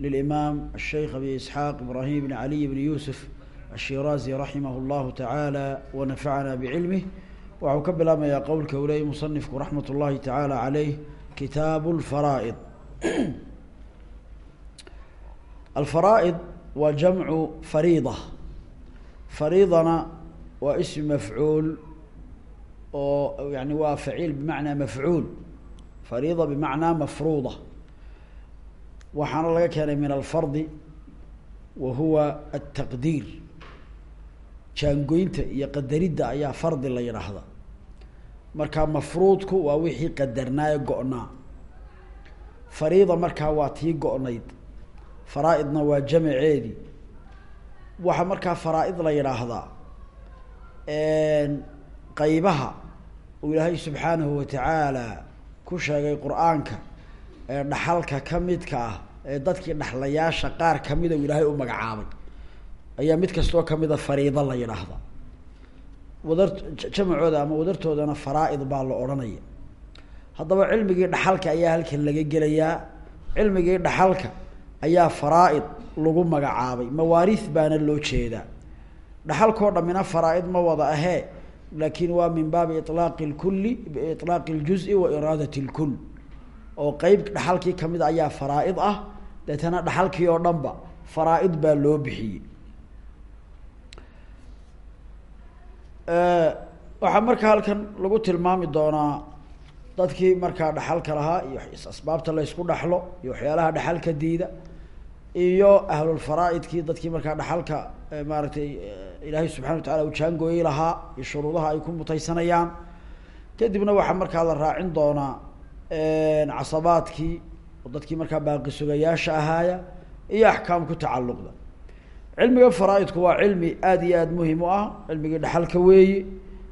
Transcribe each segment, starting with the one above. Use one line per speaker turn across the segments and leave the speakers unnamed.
للإمام الشيخ أبي إسحاق إبراهيم بن علي بن يوسف الشيرازي رحمه الله تعالى ونفعنا بعلمه وعكب لما يا قول كولي مصنفك رحمة الله تعالى عليه كتاب الفرائض الفرائض وجمع فريضة فريضنا واسم مفعول يعني وفعيل بمعنى مفعول فريضة بمعنى مفروضة waxaana laga keenay min alfardi wa huwa altaqdiir. Jaangoynta iyo qadaridda ayaa fardi la yidhaahda marka mafruudku waa wixii qadarnaaye go-naa fariida markaa waa tii go-nayd. Faraa-idna waa jamaceedii waxaa markaa faraa-id la yidhaahdaa qeybaha uu ilaahay subxaanahu watacaala ku sheegay qur'aanka. ee dhaxalka ka midka ah ee dadkii dhaxlayaasha qaar kamida uu ilaahay u magacaabay. Ayaa mid kastoo kamida fariido la yidhaahda wadar jamacooda ama wadartoodana faraa-id baa la odhanaya. Haddaba cilmigii dhaxalka ayaa halkan laga gelayaa. Cilmigii dhaxalka ayaa faraa-id lagu magacaabay. Mawaariis baana loo jeedaa. Dhaxalkoo dhammina faraa-id ma wada ahee laakiin waa min baabi ilaaqi lkulli biilaaqi ljuzi wa iraadat lkul oo qeyb dhaxalkii ka mid ayaa faraa-id ah deetana dhaxalkii oo dhan ba faraa-id baa loo bixiyey. Waxaa markaa halkan lagu tilmaami doonaa dadkii markaa dhaxalka lahaa iyo asbaabta la ysku dhaxlo iyo waxyaalaha dhaxalka diida iyo ahlulfaraa-idkii dadkii markaa dhaxalka maaragtay ilaahay subxana wa tacala uu jaangooyey lahaa iyo shuruudaha ay ku mutaysanayaan. Kadibna waxaa markaa la raacin doonaa casabaadkii dadkii markaa baaqi sugayaasha ahaaya iyo axkaam ku tacalluqda. Cilmiga faraa-idku waa cilmi aada iyo aada muhiim u ah cilmigii dhaxalka weeye.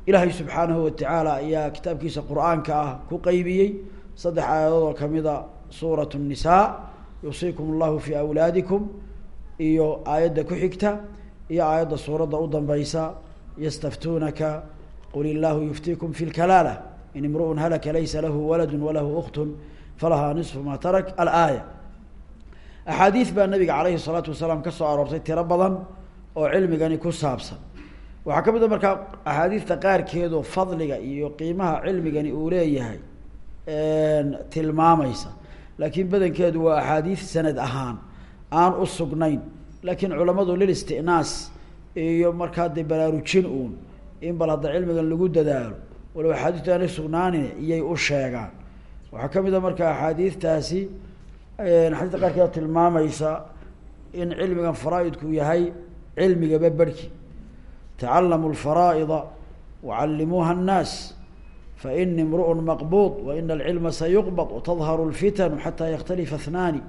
Ilaahay subxaanahu watacaala ayaa kitaabkiisa qur'aanka ah ku qeybiyey saddex aayadood oo kamida suurat الnisaa yuusiikum allahu fi awlaadikum iyo aayadda ku xigta iyo aayadda suuradda u danbeysa yastaftuunaka qul illaahu yuftiikum fi lkalaala in imru'un halaka laysa lahu waladu walahu uktun falahaa nisfu ma tarak alaaya. Axaadiis baa nabiga caleyhi الsalaatu wasalaam ka soo aroortay tiro badan oo cilmigani ku saabsan. Waxaa ka mid a markaa axaadiista qaarkeedoo fadliga iyo qiimaha cilmigani uu leeyahay tilmaamaysa. Laakiin badankeedu waa axaadiis sanad ahaan aan u sugnayn. Laakiin culamadu lil istinaas iyo markaa dee baraarujin uun in bal hadda cilmigan lagu dadaalo walow axaadiistu aanay sugnaanin iyay u sheegaan. Waxaa ka mid a marka axaadiistaasi axaadiista qaarkeeda tilmaamaysa in cilmigan faraa-idku yahay cilmigaba berhki tacalamu lfaraa'ida wacallimuuha annaas faini imru'un maqbuud waina alcilma sayuqbad watadharu lfitanu xataa yakhtalifa اthnaani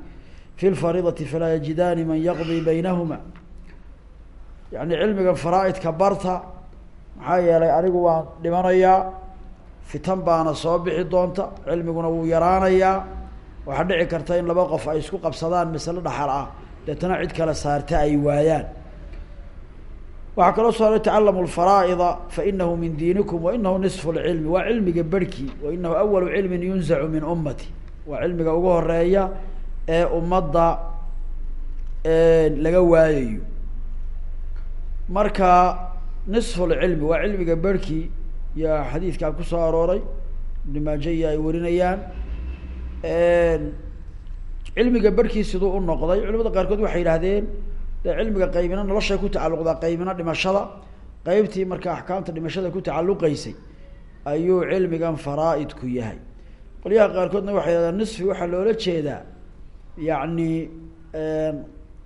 fi lfariidati falaa yajidaani man yaqdii baynahuma. Yani cilmigan faraa-idka barta maxaa yeelay anigu waan dhimanayaa fitan baana soo bixi doonta cilmiguna wuu yaraanayaa. Waxaa dhici karta in laba qof ay isku qabsadaan masale dhaxal ah deetana cid kale saarta ay waayaan. Waxaa kaloo soo aray tacalamu lfaraa'ida fainahu min diinikum wainahu nisfu lcilmi waa cilmiga berhkii wainahu awalu cilmin yunzacu min ummati. Waa cilmiga ugu horreeya ee ummadda laga waayayo. Marka nisfu lcilmi waa cilmiga berhkii yaa ku soo arooray ibn ay warinayaan. Cilmiga berhkii siduu u noqday culimada qaarkood waxay yidhahdeen dee cilmiga qaybina noloshay ku tacalluqdaa qaybina dhimashada. Qeybtii marka axkaamta dhimashada ku tacalluqeysay ayuu cilmigan faraa-idku yahay. Qolyaha qaarkoodna waxay yidhahdeen nisfi waxaa loola jeedaa yacni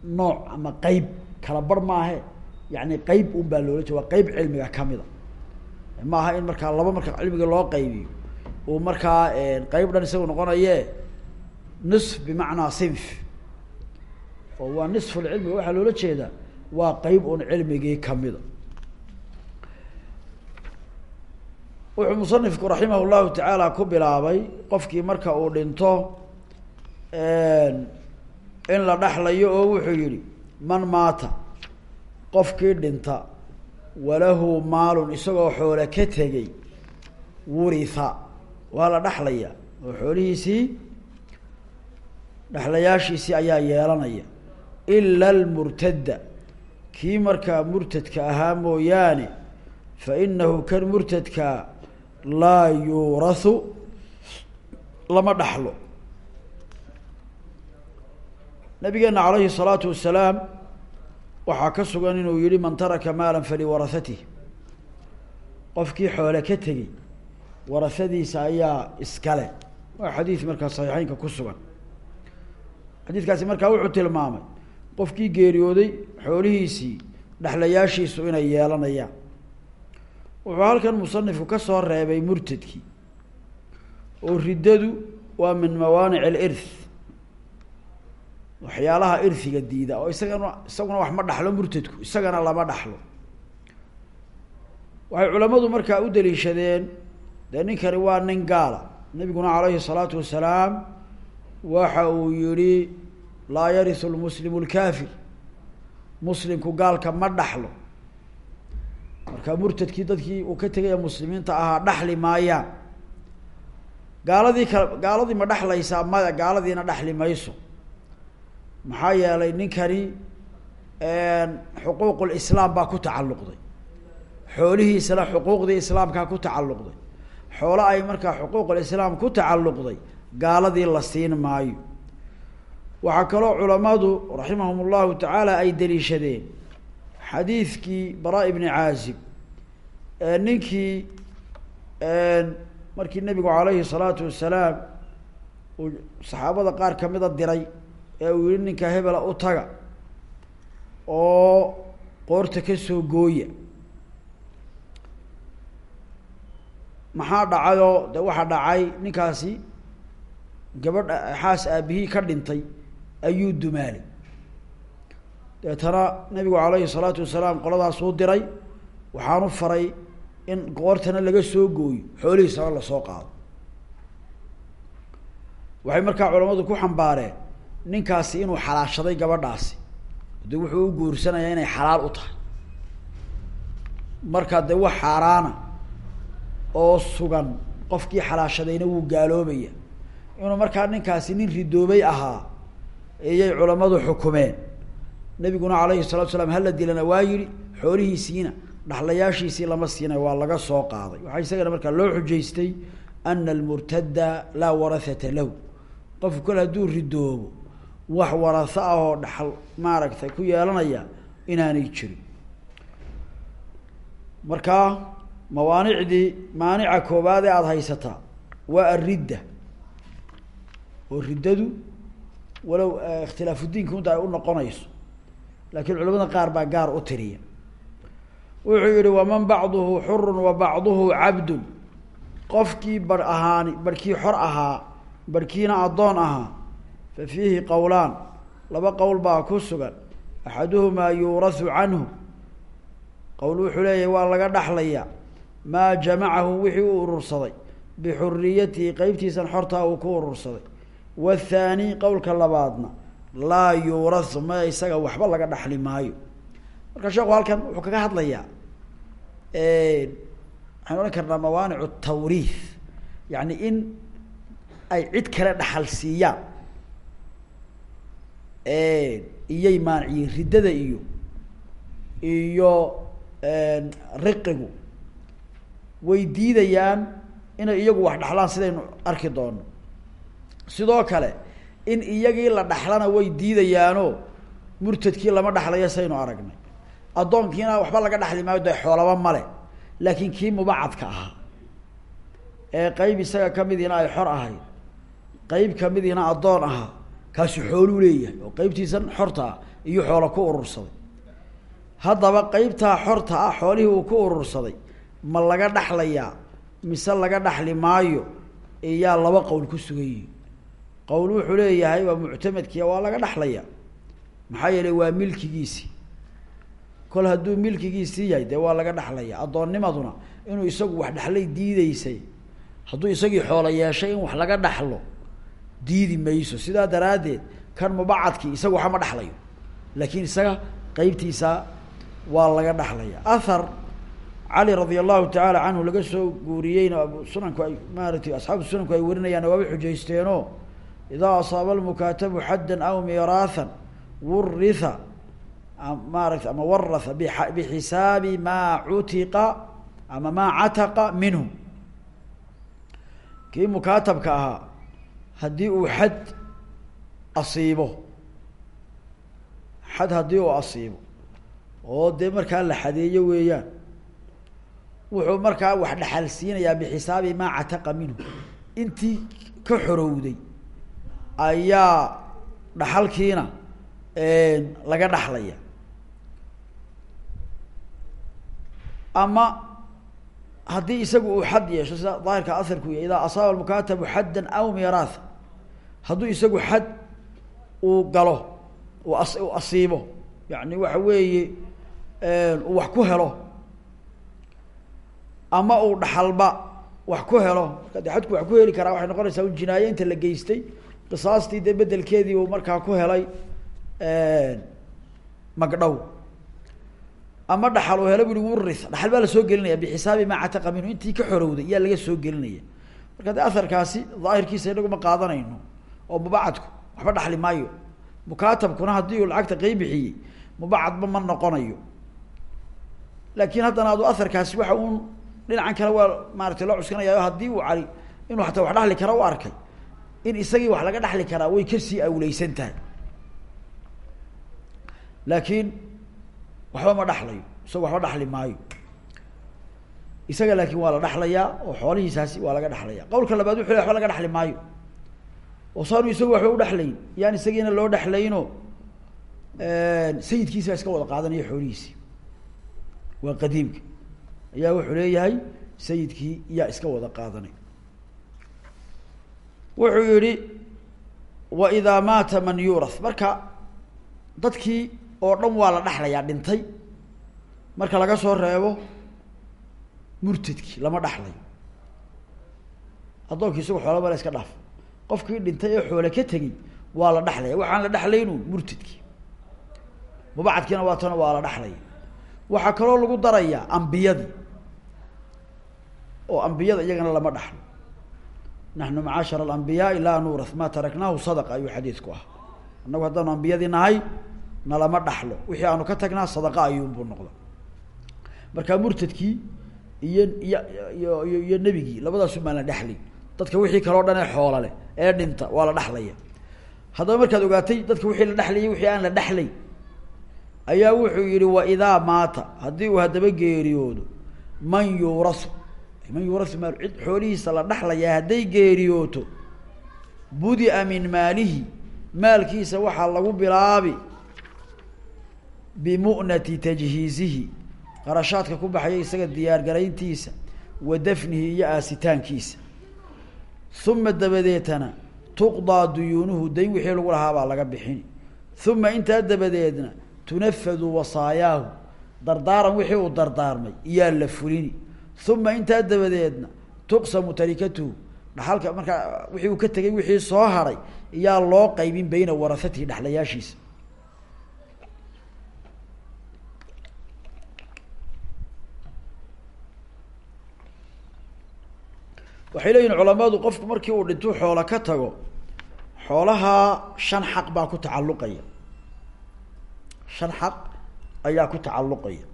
nooc ama qeyb kala bar maahe yani qeyb un baa loola jeeda waa qeyb cilmiga kamida ma aha in markaa laba marka cilmiga loo qaybiyo uu markaa qeyb dhan isagu noqonaye nisf bimacnaa sinf. Oo waa nisfu lcilmiga waxaa loola jeedaa waa qeyb un cilmigii kamida wuxuu musanifku raximah llahu tacaala ku bilaabay qofkii marka uu dhinto in la dhexlayo oo wuxuu yihi man maata qofkii dhinta walahu maalun isagoo xoole ka tegey wuritha. Waa la dhexlaya oo xoolihiisii dhexlayaashiisii ayaa yeelanaya. Ila almurtadda. Kii markaa murtadka ahaa mooyaane fa inahu kan murtadka laa yuurahu lama dhaxlo. Nabigeena calayhi الsalaatu wasalaam waxaa ka sugan inuu yihi man taraka maala faliwarahatih qofkii xoole ka tegey warahadiisa ayaa iskale waa xadiid markaa saxiixeynka ku sugan. Xadiidkaasi markaa wuxuu tilmaamay qofkii geeriyooday xoolihiisii dhexlayaashiisu inay yeelanayaan. Wuxuu halkan musanifku ka soo reebay murtadkii oo riddadu waa min mawaanic alirth waxyaalaha irhiga diida oo isagana isaguna wax ma dhaxlo murtadku isagana lama dhaxlo. Waxay culamadu markaa u daliishadeen dee ninkani waa nin gaala. Nabiguna calayhi salaatu wasalaam waxa uu yihi laa yarisu lmuslimu lkaafir muslimku gaalka ma dhaxlo. Marka murtadkii dadkii uu ka tegaya muslimiinta ahaa dhaxli maayaan. Gaaladii kale gaaladii ma dhexlaysaa maya gaaladiina dhexli mayso maxaa yeelay ninkani xuquuq lislaam baa ku tacalluqday. Xoolihiisana xuquuqdii islaamkaa ku tacalluqday. Xoolo ay markaa xuquuqulislaam ku tacalluqday gaaladii la siin maayo. Waxaa kaloo culamadu raximahum llahu tacaala ay daliishadeen xadiidkii bara ibni caazib ninkii markii nebigu calayhi salaatu wasalaam uu saxaabada qaar kamida diray ee uu yihi ninka hebela u taga oo qoorta ka soo gooya. Maxaa dhacayoo? De waxaa dhacay ninkaasi gabadha xaas aabihii ka dhintay ayuu dumaalay. Deetana nabigu calayhi salaatu wasalaam qoladaasuu diray. Waxaanu faray in qoortana laga soo gooyo xoolihiisana la soo qaado. Waxay markaa culamadu ku xambaareen ninkaasi inuu xalaashaday gabadhaasi. De wuxuu u guursanayaa inay xalaal u tahay. Markaa dee wax xaaraana oo sugan qofkii xalaashadayna wuu gaaloobaya inuu markaa ninkaasi nin ridoobay ahaa iyay culamadu xukumeen. Nabiguna calayhi salatu salaam hala dilana waa yihi xoolihiisiina dhaxlayaashiisii lama siinay waa laga soo qaaday. Waxaa isagana markaa loo xujaystay ana almurtada laa warahata lahu. Qofku kale hadduu ridoobo wax waraho ah oo dhaxal maaragtay ku yeelanaya inaanay jirin. Markaa mawaanicdii maanica koobaad ee aada haysataa waa aridda. Oo riddadu walow ikhtilaafudiinka unta ay u noqonayso laakiin culamada qaar baa gaar u tiriya. Wuxuu yihi waman bacduhu xurun wa bacduhu cabdun. Qofkii bar ahaani barhkii xor ahaa barhkiina addoon ahaa fa fiihi qowlaan laba qowl baa ku sugan. Axaduhumaa yuurasu canhu. Qowl wuxuu leeyahy waa laga dhaxlayaa. Maa jamacahu wixii u urursaday. Bixuriyatihi qeybtiisan xortaa uu ku urursaday. Wathaani qowlka labaadna laa yuurasu ma isaga waxba laga dhaxli maayo. Marka sheekhu halkan wuxuu kaga hadlayaa waxaan odhan karnaa mawaanicu tawriith yani in ay cid kale dhaxal siiyaan iyay maaniciyiin riddada iyo iyo riqigu. Way diidayaan inay iyagu wax dhaxlaan sidaynu arki doono. Sidoo kale in iyagii la dhaxlana way diidayaanoo murtadkii lama dhaxlayo saynu aragnay. Addoonkiina waxba laga dhaxli maayo dee xoolaba male laakiin kii mubacadka ahaa. Ee qeyb isaga kamidiina ay xor ahayd. Qeyb kamidiina addoon ahaa kaasi xooluu leeyahay oo qeybtiisan xorta ah iyo xoolo ku urursaday. Haddaba qeybtaa xorta ah xoolihii uu ku urursaday ma laga dhaxlayaa mise laga dhaxli maayo iyaa laba qowl ku sugan yihiin qowl wuxuu leeyahay waa muctamadkiia waa laga dhaxlayaa. Maxaa yeelay waa milkigiisi. Kol hadduu milkigiisii yahay dee waa laga dhexlaya addoonnimaduna inuu isagu wax dhexlay diideysay hadduu isagii xoolo yeeshay in wax laga dhaxlo diidi mayso. Sidaa daraaddeed kan mubacadkii isaga waxa ma dhexlayo laakiin isaga qeybtiisa waa laga dhexlaya ahar cali radia allahu tacaala canhu laga soo guuriyeyna sunanku ay maaratay asxaabu sunanku ay warinayaan waaba xujaysteeno idaa asaaba almukaatabu xaddan aw miiraathan wuritha maarata ama waratha bixisaabi maa cutiqa ama maa cataqa minhu. Kii mukaatabka ahaa haddii uu xad asiibo xad haddii uu asiibo oo dee markaa la xadeeyo weeyaan wuxuu markaa wax dhexal siinayaa bixisaabi maa cataqa minhu. Intii ka xorowday ayaa dhaxalkiina laga dhaxlaya ama haddii isagu uu xad yeesho sida daahirka aharku yahy idaa asaaba almukaatabu xaddan aw miiraatha hadduu isagu xad uu galo uu as uu asiibo yani waxa weeye uu wax ku helo ama uu dhaxalba wax ku helo de xadku wax ku heli karaa waxay noqonaysaa un jinaaye inta la geystay qisaastii dee bedelkeedii uu markaa ku helay magdhow ama dhaxal uu helo bu i dhaxal baa la soo gelinaya. Bixisaabi maa cataqa minhu. Intii ka xorowday iyaa laga soo gelinaya. Marka de aharkaasi daahirkiisa inagu ma qaadanayno oo mubacadku waxba dhaxli maayo. Mukaatabkuna haddii uu lacagta qeyb bixiyey mubacadba ma noqonayo. Laakin haddana adu aharkaasi waxa uun dhinacan kale waa maaratay loo cuskanaya haddii uu cali inuu hataa wax dhaxli kara u arkay. In isagii wax laga dhaxli karaa way ka sii awleysan tahay. Laakiin waxba ma dhaxlayo isaga waxba dhaxli maayo. Isaga laakin waa la dhaxlayaa oo xoolihiisaasi waa laga dhaxlaya qawlka labaad wuxu le waxba laga dhaxli maayo. Oo saanu isagu waxba udhaxlayn yaan isagiina loo dhexlayno sayidkiisa iska wada qaadanaya xoolihiisi. Waa qadiimka. Ayaa wuxuu leeyahay sayidkii yaa iska wada qaadanay. Wuxuu yihi wa idaa maata man yuurath. Marka dadkii oo dhan waa la dhaxlayaa dhintay. Marka laga soo reebo murtadkii lama dhaxlayo addoonkii isagu xoolaba la iska dhaaf. Qofkii dhintay ee xoole ka tegey waa la dhaxlaya waxaan la dhaxlaynu murtadkii mubacadkiina waa tana waa la dhaxlaya waxaa kaloo lagu darayaa ambiyadii. Oo ambiyada iyagana lama dhaxlo. Naxnu macaashara alambiyaai laa nuurath. Maa taraknaahu sadaqa ayuu xadiidku ah annagu haddaanu ambiyadii nahay nalama dhaxlo. Wixii aanu ka tagnaa sadaqa ayuunbuu noqda. Markaa murtadkii iyo iyo iyo iyo nebigii labadaasun baan la dhexlay dadka wixii kaleo dhan ee xoola leh ee dhinta waa la dhexlaya haddaba markaad ogaatay dadka wixii la dhexlayay wixii aan la dhexlay ayaa wuxuu yihi wa idaa maata. Haddii uu haddaba geeriyoodo man yuurasu. Man yuurasu maal cid xoolihiisa la dhexlayaa hadday geeriyooto budia min maalihi maalkiisa waxaa lagu bilaabi bimu'nati tajhiizihi qarashaadka ku baxaya isaga diyaargarayntiisa wa dafnihi iyo aasitaankiisa. Uma dabadeetana tuqdaa duyuunuhu dayn wixii lagu lahaa baa laga bixini uma intaa dabadeedna tunafadu wasaayaahu dardaaran wixii uu dardaarmay iyaa la fulini. Uma intaa dabadeedna tuqsamu tarikatuhu dhaxalka markaa wixii uu ka tegay wixii soo haray iyaa loo qaybin beyna warahatihi dhexlayaashiisa waxay leeyihiin culamadu qofku markii uu dhintuu xoolo ka tago xoolahaa shan xaq baa ku tacalluqaya. Shan xaq ayaa ku tacalluqaya.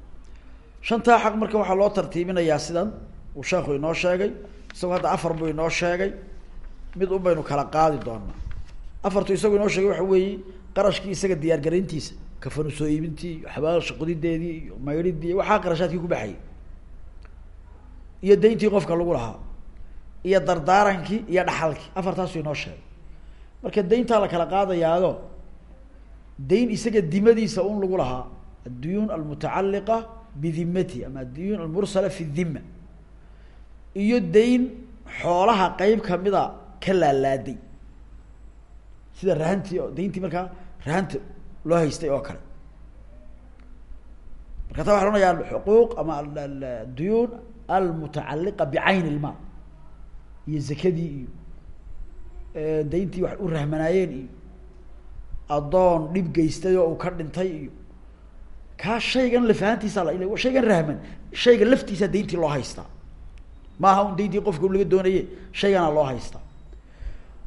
Shantaa xaq marka waxaa loo tartiibinayaa sidan uu sheekhu inoo sheegay isagoo hadda afar buu inoo sheegay mid un baynu kala qaadi doonaa. Afartu isagu inoo sheegay waxa weeye qarashkii isaga diyaargarayntiisa kafanu soo iibintii xabaasha qudideedii iyo maydhidii waxaa qarashaadkii ku baxayay iyo dayntii qofka lagu lahaa iyo dardaarankii iyo dhaxalkii. Afartaasu inoo sheegay. Marka dayntaa la kala qaadayaado dayn isaga dimadiisa un lagu lahaa adduyuun almutacaliqa bidimati ama adduyuun almursala fi dhima iyo dayn xoolaha qeyb kamida ka laalaaday. Sida rahantii dayntii markaa rahanta loo haystay oo kale. Marka ta waxa la ohanaya alxuquuq ama duyuun almutacaliqa bicayni ilmaal iyo zakadii iyo dayntii wax u rahmanaayeen iyo addoon dhib geystay oo uu ka dhintay iyo kaa shaygan lafahantiisa la shaygan rahman shayga laftiisa dayntii loo haystaa. Maaha un dayntii qofka laga doonaye shayganaa loo haystaa.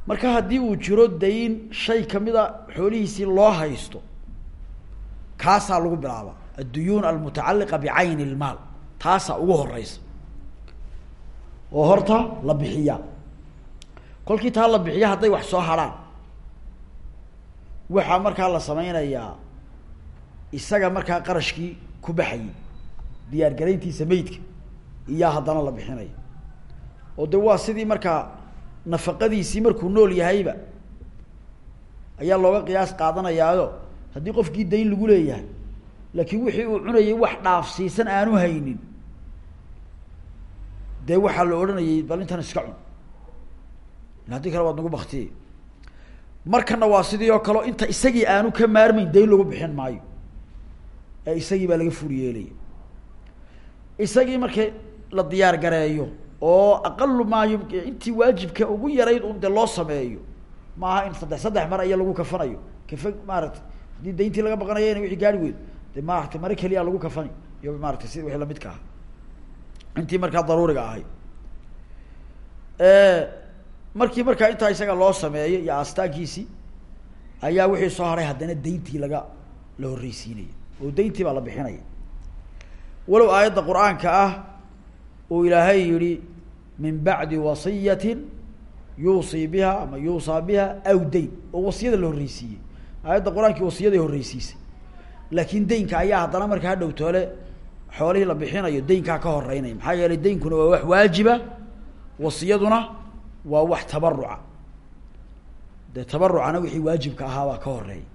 Marka haddii uu jiro dayn shay kamida xoolihiisii loo haysto kaasaa lagu bilaabaa. Adduyuun almutacaliqa bicayni ilmaal taasaa ugu horeysa oo horta la bixiyaa kolkii taa la bixiya hadday wax soo harhaan waxaa markaa la sameynayaa isaga markaa qarashkii ku baxayay diyaar garayntiisa meydka iyaa haddana la bixinaya oo de waa sidii markaa nafaqadiisii markuu nool yahayba ayaa looga qiyaas qaadanayaayo. Haddii qofkii dayn lagu leeyahay laakiin wixii uu cunayay wax dhaafsiisan aanu haynin dee waxaa la odhanayay bal intan iska cun. Haddii kale waad nagu baktiyey markana waa sidii oo kaleo inta isagii aanu ka maarmeyn dayn lagu bixin maayo. Ee isagii baa laga fur yeelaya isagii markii la diyaar gareeyo oo aqalu maa yum intii waajibka ugu yarayd un de loo sameeyo. Maaha in saddex saddex mar aya lagu kafanayo. Kafa maaragtay haddii dayntii laga baqanayo ina wixii gaari weydo de maarata mare keliya lagu kafani iyo maarata sida wixii lamidka ah intii markaa daruuriga ahayd markii markaa intaa isaga loo sameeyo iyo aastaankiisii ayaa wixii soo haray haddana dayntii laga la horreysiinaya oo dayntii baa la bixinaya walow aayadda qur'aanka ah uu ilaahay yihi min bacdi wasiyatin yuusii biha ama yuusaa biha aw dayn. Oo wasiyada la horreysiiyey aayadda qur'aankii wasiyaday horreysiisay laakiin daynka ayaa haddana markaa hadhow toole xoolihii la bixinayo daynkaa ka horeynaya maxaa yeelay daynkuna waa wax waajiba wasiyaduna waa wax tabaruca dee tabarucana wixii waajibka ahaabaa ka horreeya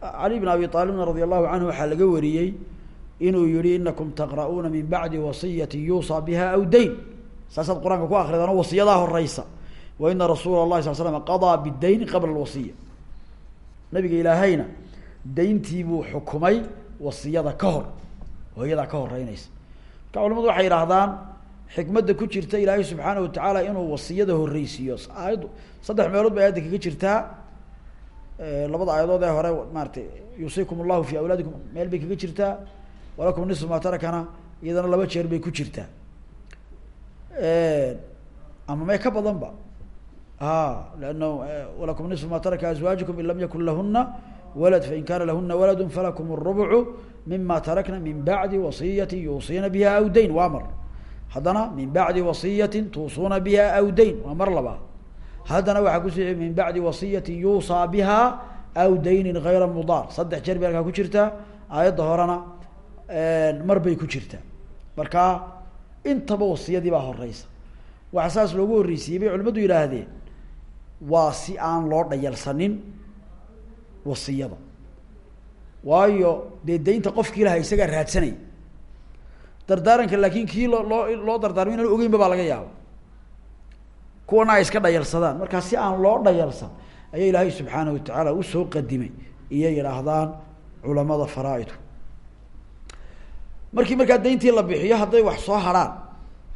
cali bn abi aalibna radi allahu canhu waxaa laga wariyey inuu yihi inakum taqra'uuna min bacdi wasiyati yuusaa biha aw dayn. Saasaad qur'aanka ku akridaan oo wasiyadaa horeysa wa ina rasuula اlahi sal slam qadaa bidayni qabla lwasiya nabiga ilaahayna dayntii buu xukumay wasiyada ka hor oo iyadaa ka horeyneysa marka culamadu waxay yidhaahdaan xikmadda ku jirta ilaahay subxaana watacaala inuu wasiyada horreysiiyo aayaddu saddex meelood bay aayadda kaga jirtaa. Labada aayadood ee hore maaratay yuusikum allahu fi awlaadikum meel bay kaga jirtaa. Walakum nisfu ma tarakana iyadana laba jeer bay ku jirtaa. Ama mee ka badan ba a lannahu walakum nisfu ma taraka azwaajikum in lam yakun lahuna walad fain kana lahuna waladu falakum الrubcu mima tarakna min bacdi wasiyati yuusiina biha aw dayn. Waa mar. Haddana min bacdi wasiyati tuusuuna biha aw dayn. Waa mar labaad. Haddana waxaa kusi min bacdi wasiyati yuusaa biha aw daynin gayra mudaar. Saddex jeer bay halkaa ku jirtaa aayadda horena mar bay ku jirtaa marka intaba wasiyadii baa horeysa. Waxaa saas loogu horreysiiyey bay culimadu yidhaahdeen waa si aan loo dhayalsanin wasiyada. Waayo dee daynta qofkii lahaa isagaa raadsanay. Dardaaranka laakin kii loo loo loo dardaarmo inaan ogeynba baa laga yaaba kuwana ay iska dhayalsadaan markaa si aan loo dhayalsan ayaa ilaahay subxaana watacaala u soo qadimay. Iyo yidhaahdaan culamada faraaidku markii markaa dayntii la bixiyo hadday wax soo harhaan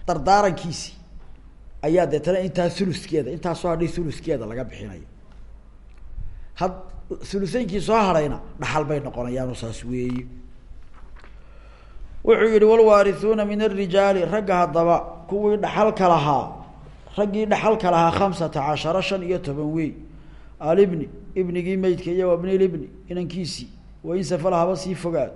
dardaarankiisii ayaa deetana intaa uluskeeda intaa soo hadhay uluskeeda laga bixinaya. Had uluseynkii soo hadhayna dhaxal bay noqonayaanoo saas weeye. Wuxuu yihi walwaarisuuna min arijaali ragga haddaba kuwii dhaxalka lahaa raggii dhaxalka lahaa khamsata cashara shan iyo toban wey alibni ibnigii meydka iyo wabnilibni inankiisii wain safala haba sii fogaad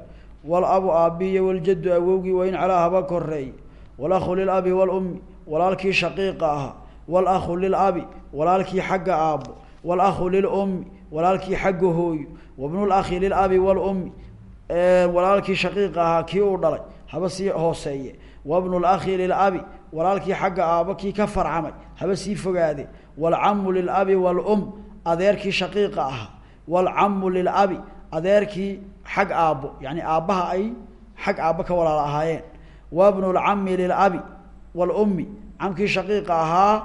walabu aabiye waljaddu awowgii wain calaa haba koreey walahu lilabi walummi walaalkii shaqiiqa ahaa. Walahu lilabi walaalkii xagga aabbo. Walahu lilummi walaalkii xagga hooyo wabnulakhi lilabi walummi walaalkii shaqiiqa ahaa kii uu dhalay haba sii hooseeye. Wabnulakhi lilabi walaalkii xagga aabbo kii ka farcamay haba sii fogaade. Walcamu lilabi walum adeerkii shaqiiqa ahaa. Walcamu lilabi adeerkii xag aabbo yani aabbaha ay xag aabbo ka walaal ahaayeen. Wabnu lcami lilabi walummi camkii shaqiiqa ahaa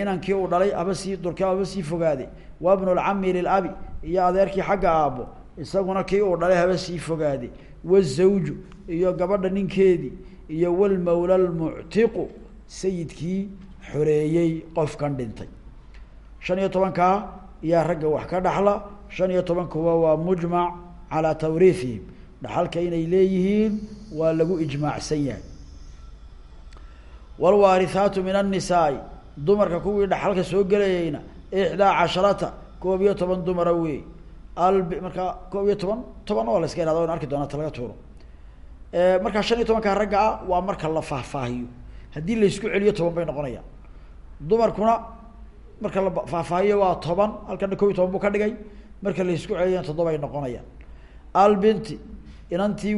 inankii uu dhalay haba sii durka haba sii fogaade wabnu lcami lilabi iyo adeerkii xagga aabbo isaguna kii uu dhalay haba sii fogaade wazawju iyo gabadha ninkeedii iyo walmawla lmuctiqu sayidkii xoreeyey qofkan dhintay. Shan iyo tobankaa iyaa ragga wax ka dhaxla. Shan iyo tobankuwa waa mujmac calaa tawriihihim dhaxalka inay leeyihiin waa lagu ijmaacsan yahay. Wlwaarihaatu min annisaai dumarka kuwii dhaxalka soo gelayeyna ixdaa casharata koob iyo toban dumara wey alb markaa koob iyo toban toban oo la iska ihahdo waynu arki doonaa ta laga tuuro. Markaa shan iyo tobankaa ragga ah waa marka la faahfaahiyo. Haddii laysku celiyo toban bay noqonayaan dumarkuna marka la faahfaahiyo waa toban halkana kob iyo toban buu ka dhigay. Marka laysku celiyana toddobay noqonayaan albinti inantii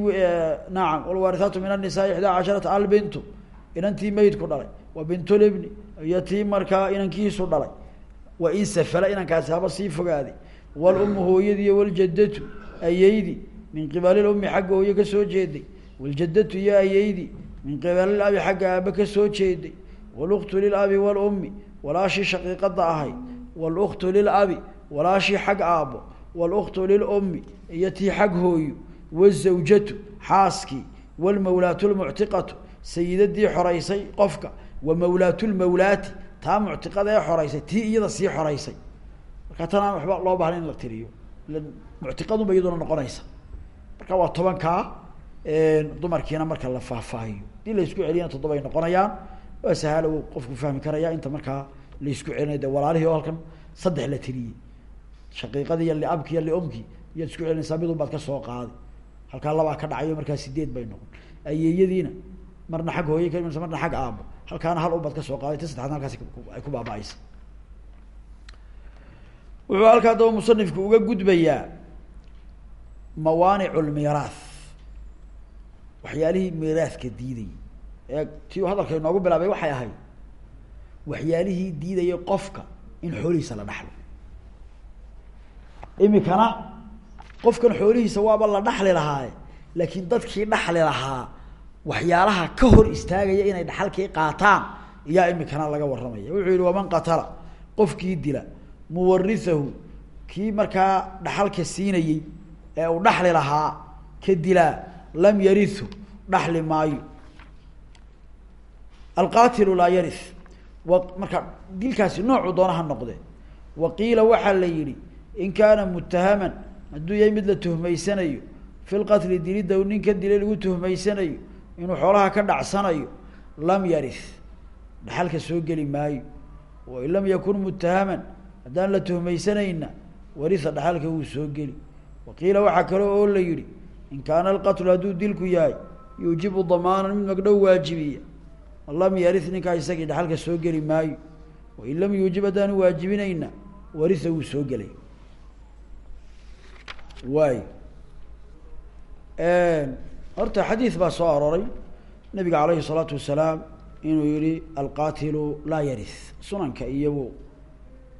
nacam walwaarihaatu min annisaa ixdaa casharata albintu inantii meydku dhalay. Wa bintulibni iyo tii markaa inankiisu dhalay wa in safala inankaasi haba sii fogaaday walummu hooyadii waljadatu ayeydi min qibali lummi xagga hooye ka soo jeeday. Waljadatu iyo ayeydi min qibali labi xagga aabe ka soo jeeday. Waluktu lilabi walummi walaashii shaqiiqada ahayd waluktu lilabi walaashii xag aabbo. Waluktu lilummi iyo tii xag hooyo wazawjatu xaaskii walmawlaatu lmuctiqatu sayidadii xoreysay qofka. Wa mawlaatu lmawlaati taa muctiqada ee xoreysay tii iyada sii xoreysay marka tan aan waxba loo baahna in la tiriyo. Muctiqadunba iyaduna noqonaysa. Marka waa tobankaa dumarkiina marka la faahfaahiyo. Hadii la isku celiyana toddobay noqonayaan. Waa sahaalo u qofku fahmi karaya inta markaa la isku celinayo. De walaalihii oo halkan saddex la tiriyey. Shaqiiqadii iyo liabki iyo liomki iyaad isku celinaysaa midun baad ka soo qaaday. Halkaa labaa ka dhacayo markaa sideed bay noqon. Ayeeyadiina marna xag hooye ka imanaysa marna xag aabo halkaana hal ubad ka soo qaaday ti saddexaad halkaasi ay ku baaba-aysa. Wuxuu halkaa daba musanifku uga gudbayaa mawaanicu lmiiraath waxyaalihii miiraadka diidayay ee tii hadalka inoogu bilaabay waxay ahayd waxyaalihii diidayay qofka in xoolihiisa la dhaxlo. Imikana qofkan xoolihiisa waaba la dhaxli lahaaye laakiin dadkii dhaxli lahaa waxyaalaha ka hor istaagaya inay dhaxalkii qaataan iyaa imikana laga warramaya. Wuxuu yihi waman qatala. Qofkii dila muwarihahu kii markaa dhaxalka siinayey ee uu dhaxli lahaa ka dilaa lam yarihu dhaxli maayo. Alqaatilu laa yarih wa marka dilkaasi noocuu doona ha noqde wa qiila waxaa la yihi in kaana mutahaman hadduu yahay mid la tuhmaysanayo fi lqatli dilidda u nin ka dilay lagu tuhmaysanayo inuu xoolaha ka dhacsanayo lam yarih dhaxalka soo geli maayo. Wain lam yakun mutahaman haddaan la tuhmaysanayna warisa dhaxalka wuu soo geli. Waqiila waxaa kale oo la yihi in kaana alqatlu hadduu dilku yahay yuujibu damaanan mid magdhow waajibiya. Lam yarih ninkaa isagii dhaxalka soo geli maayo. Wain lam yuujib haddaanu waajibinayna warisa wuu soo gelay. Waay horta xadiid baa soo arooray nabiga alayhi الsalaatu wasalaam inuu yihi alqatilu laa yarih sunanka iyagu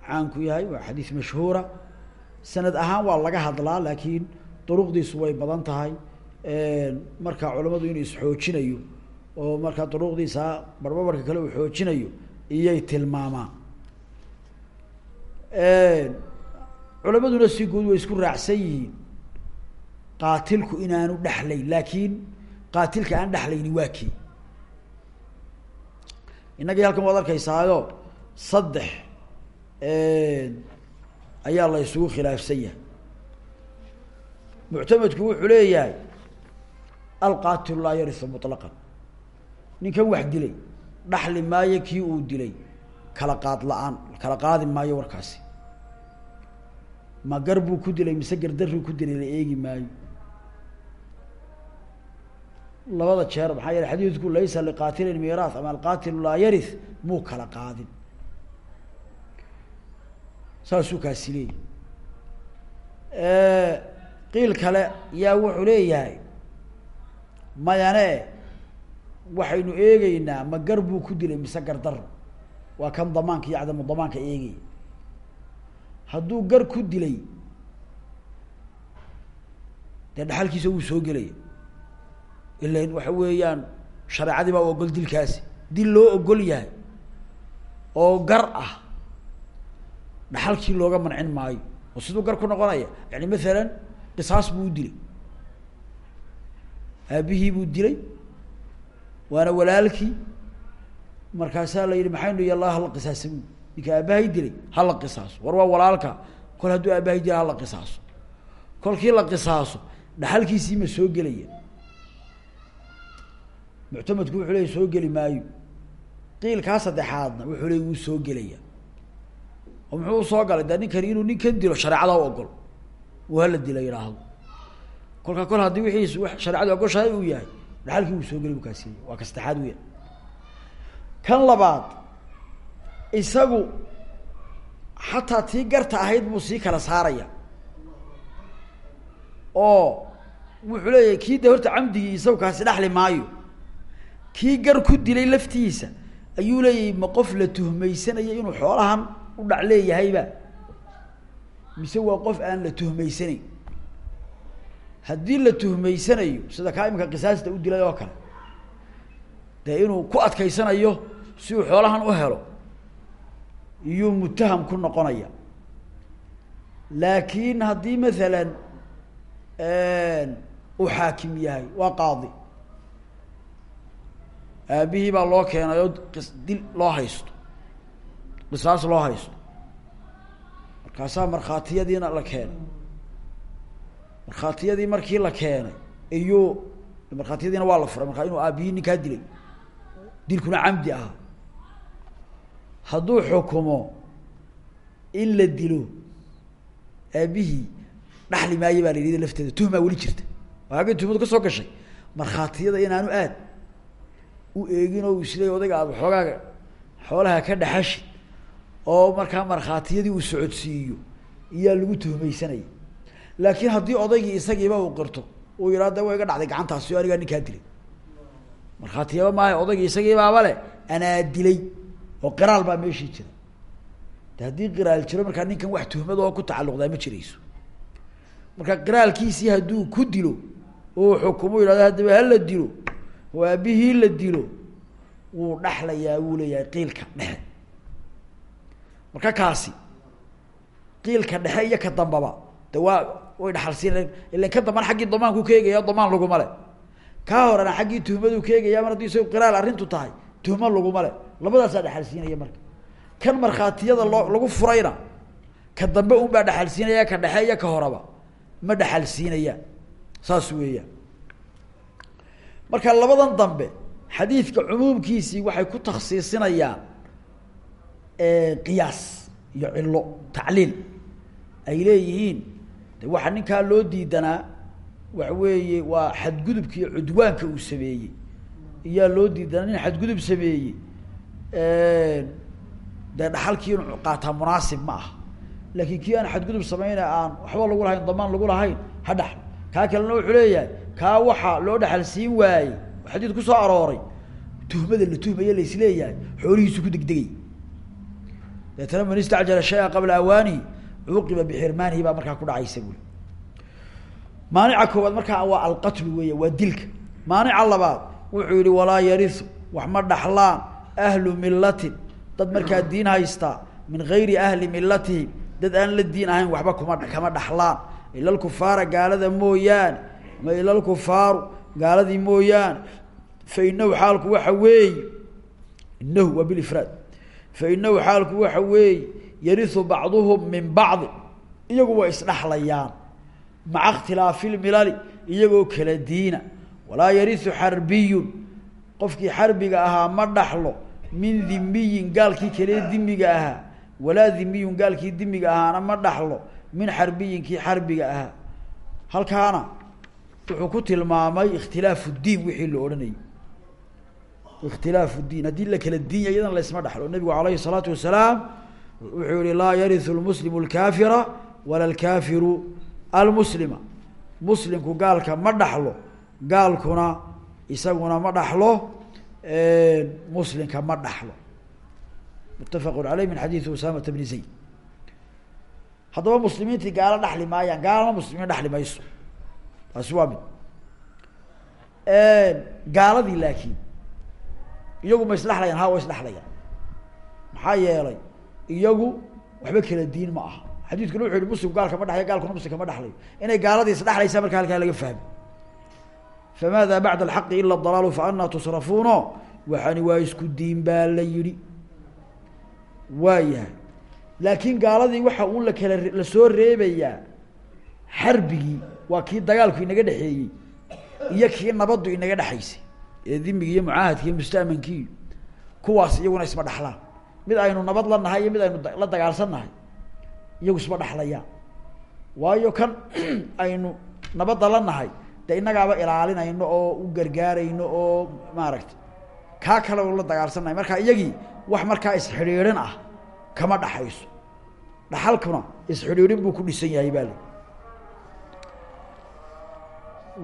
caanku yahay waa xadiid mashhuura. Sanad ahaan waa laga hadlaa laakiin duruqdiisu way badan tahay. Marka culamadu inuu isxoojinayo oo markaa duruqdiisa barbabarka kale uu xoojinayo iyay tilmaamaan. Culamaduna si guud way isku raacsan yihiin qaatilku inaanu dhexlayn laakiin qaatilka aan dhexlayni waa kii. Innagii halkan waad arkaysaayo saddex ayaa la isugu khilaafsan yahay. Muctamadku wuxuu leeyahay alqaatilu laa yarisu muطlaqan ninkan wax dilay dhaxli maayo kii uu dilay kala qaad la'aan kala qaadi maayo warkaasi. Ma gar buu ku dilay mise gardaruu ku dilay la eegi maayo labada jeer maxaa yeele xadiidku laysa liqaatilin miirath ama alqaatilu laa yarith muu kala qaadin. Saasuu kaasi leeyahy qiil kale yaa wuxuu leeyahay mayane waxaynu eegeynaa ma gar buu ku dilay mise gardaro waa kan damaanka iyo cadamu damaanka eegaya hadduu gar ku dilay dee dhaxalkiisa wuu soo gelaya ilan waxa weeyaan shareecadii baa ogol dilkaasi. Dil loo ogol yahay oo gar ah dhaxalkii looga mancin maayo. Oo siduu gar ku noqonaya? Yani masalan qisaas buu dilay. Aabihii buu dilay waana walaalkii. Markaasaa la yihi maxaynu yallaa hala qisaasa bu ninka aabahay dilay hala qisaaso war waa walaalka. Kol hadduu aabahay dilay hala qisaaso kolkii la qisaaso dhaxalkiisii ma soo gelaya muctamadku wuxuu leya soo geli maayo. Qiilkaa saddexaadna wuxuu leey wuu soo gelaya oo muxuu u soo galay? Dee ninkani inuu ninkan dilo shareecada u ogol uu hala dila yidhaahdo. Kolka kol haddii wixiis w shareecadu ogoshahay uu yahay dhaxalkii wuu soo geli bu kaasiiya waa ka saddexaad weya kan labaad isagu xataa tii garta ahayd buu sii kala saaraya. Oo wuxuu leeyahay kii de horta camdigii isagu kaasi dhaxli maayo kii gar ku dilay laftiisa ayuu leeyahay ma qof la tuhmaysanaya inuu xoolahan u dhac leeyahayba? Mise waa qof aan la tuhmaysanayn? Haddii la tuhmaysanayo sida kaa imika qisaasta u dilay oo kale dee inuu ku adkaysanayo si uu xoolahan u helo iyuu mutaham ku noqonaya. Laakiin haddii masalan uu xaakim yahay waa qaadi aabihii baa loo keenay oo dil loo haysto. Qisaas loo haysto. Markaasaa markhaatiyadiina la keenay. Markhaatiyadii markii la keenay iyuu markhaatiyadiina waa la furay. Markaa inuu aabihii ninkaa dilay. Dilkuna camdi ahaa. Hadduu xukumo in la dilo aabihii dhaxli maayo baa la yidhi lafteeda tuhmaa weli jirta. Waa haggay tuhmadu ka soo gashay. Markhaatiyada inaanu aad u eegin oo isleey odayga aada xoolaha ka dhaxashi oo markaa markhaatiyadii uu socodsiiyo iyaa lagu tuhmaysanaya laakiin haddii odaygii isagiiba uu qirto uu yidhaha de wa iga dhacday gacantaasi o anigaa ninkaa dilay. Markhaatiyaba maaha odaygii isagiibaaba le anaa dilay oo qiraal baa meeshii jira. De haddii qiraal jiro markaa ninkan wax tuhmad oo ku tacalluqdaa ma jirayso. Marka qiraalkiisii hadduu ku dilo oo xukumo yidhahdo haddaba hala dilo oo aabihii la dilo wuu dhaxlayaa wuu leeyahay qiilka dhexe. Marka kaasi qiilka dhexe iyo ka dambaba de waa way dhaxalsiin ilan ka dambana xaggii damaanku ka damaan laguma le kaa horena xaggii tuhmadu ka mar haddii isago qiraal arrintu tahay tuhmo laguma le labadaasaa dhaxalsiinaya marka. Kan markhaatiyada loo lagu furayna ka dambe unbaa dhaxalsiinaya ka dhexe iyo ka horeba ma dhaxalsiinaya. Saas weeyaan marka labadan dambe xadiidka cumuumkiisii waxay ku taksiisinayaan qiyaas iyo cilo tacliil. Ay leeyihiin de waxaa ninkaa loo diidanaa waxa weeye waa xadgudubka iyo cudwaanka uu sameeyey. Iyaa loo diidanaa nin xadgudub sameeyey dee dhaxalkii inuu qaataa munaasib ma aha laakiin kii aan xadgudub sameyna aan waxba lagu lahayn damaan lagu lahayn ha dhaxlo. Kaa kalena wuxuu leeyahay kaa waxaa loo dhaxal siin waayey. Xadiid ku soo arooray. Tuhmada la tuhmaya la is leeyahay xoolihiisu ku degdegay. Deetana man istacjala shaya qabla awaanihi cuuqiba bixirmaanihi baa markaa ku dhacaysa buli maanica koowaad markaa waa alqatlu weya waa dilka. Maanica labaad wuxuu yihi walaa yarisu wax ma dhaxlaan. Ahlu millatin. Dad markaa diin haystaa min gayri ahli millatihim. Dad aan la diin ahayn waxba kuma kama dhaxlaan. Ila lkufaara gaalada mooyaane ma ila lkufaaru gaaladii mooyaane fa inahu xaalku waxa weeye inahu waa bilifraad fa inahu xaalku waxa weeye yarisu bacduhum min bacdi iyagu waa isdhaxlayaan. Maca ikhtilaafi lmilali iyagoo kala diina. Walaa yarisu xarbiyun qofkii xarbiga ahaa ma dhaxlo min dhimiyin gaalkii kalee dimiga ahaa. Walaa dhimiyun gaalkii dimiga ahaana ma dhaxlo min xarbiyin kii xarbiga ahaa. Halkaana wuxuu ku tilmaamay ikhtilaafu diin wixii la odhanayay ikhtilaafu diin haddii la kala diinya iyadana laysma dhaxlo nabigu alayhi الsalaatu wasalaam wuxuu yihi laa yarisu lmuslimu اlkaafira wala alkaafiru almuslima muslimku gaalka ma dhaxlo gaalkuna isaguna ma dhaxlo muslimka ma dhaxlo muttafaqu caleyh min xadiidi usaamata bni zayd haddaba muslimiintii gaalo dhaxli maayaan gaalana muslimiin dhaxli mayso taasi waa mid. Gaaladii laakiin iyagu ma isdhexlayaan ha wa isdhexlayaan maxaa yeelay iyagu waxba kala diin ma aha. Xadiidkuna wuxu yihi muslimku gaalka ma dhexlayo gaalkuna muslimka ma dhexlayo inay gaaladii isdhexlaysaa marka halkaa laga fahmi famaada bacda alxaqi ila dalaalu fa anaa tusrafuuno waxani waa isku diin baa la yihi waa yahay. Laakiin gaaladii waxa uun la kala la soo reebayaa xarbigii waa kii dagaalku inaga dhexeeyey iyo kii nabaddu inaga dhexaysay ee dimigi iyo mucaahadki iyo musta'mankii kuwaas iyaguna isma dhexlaan mid aynu nabad la nahay iyo mid aynu la dagaalsan nahay iyagu isma dhexlayaan waayo kan aynu nabadda la nahay dee innagaaba ilaalinayno oo u gargaarayno oo maaragtay kaa kale la dagaalsannahay marka iyagii wax markaa isxidhiidhin ah kama dhaxayso. Dhaxalkuna isxidhiidhin buu ku dhisan yahay baa li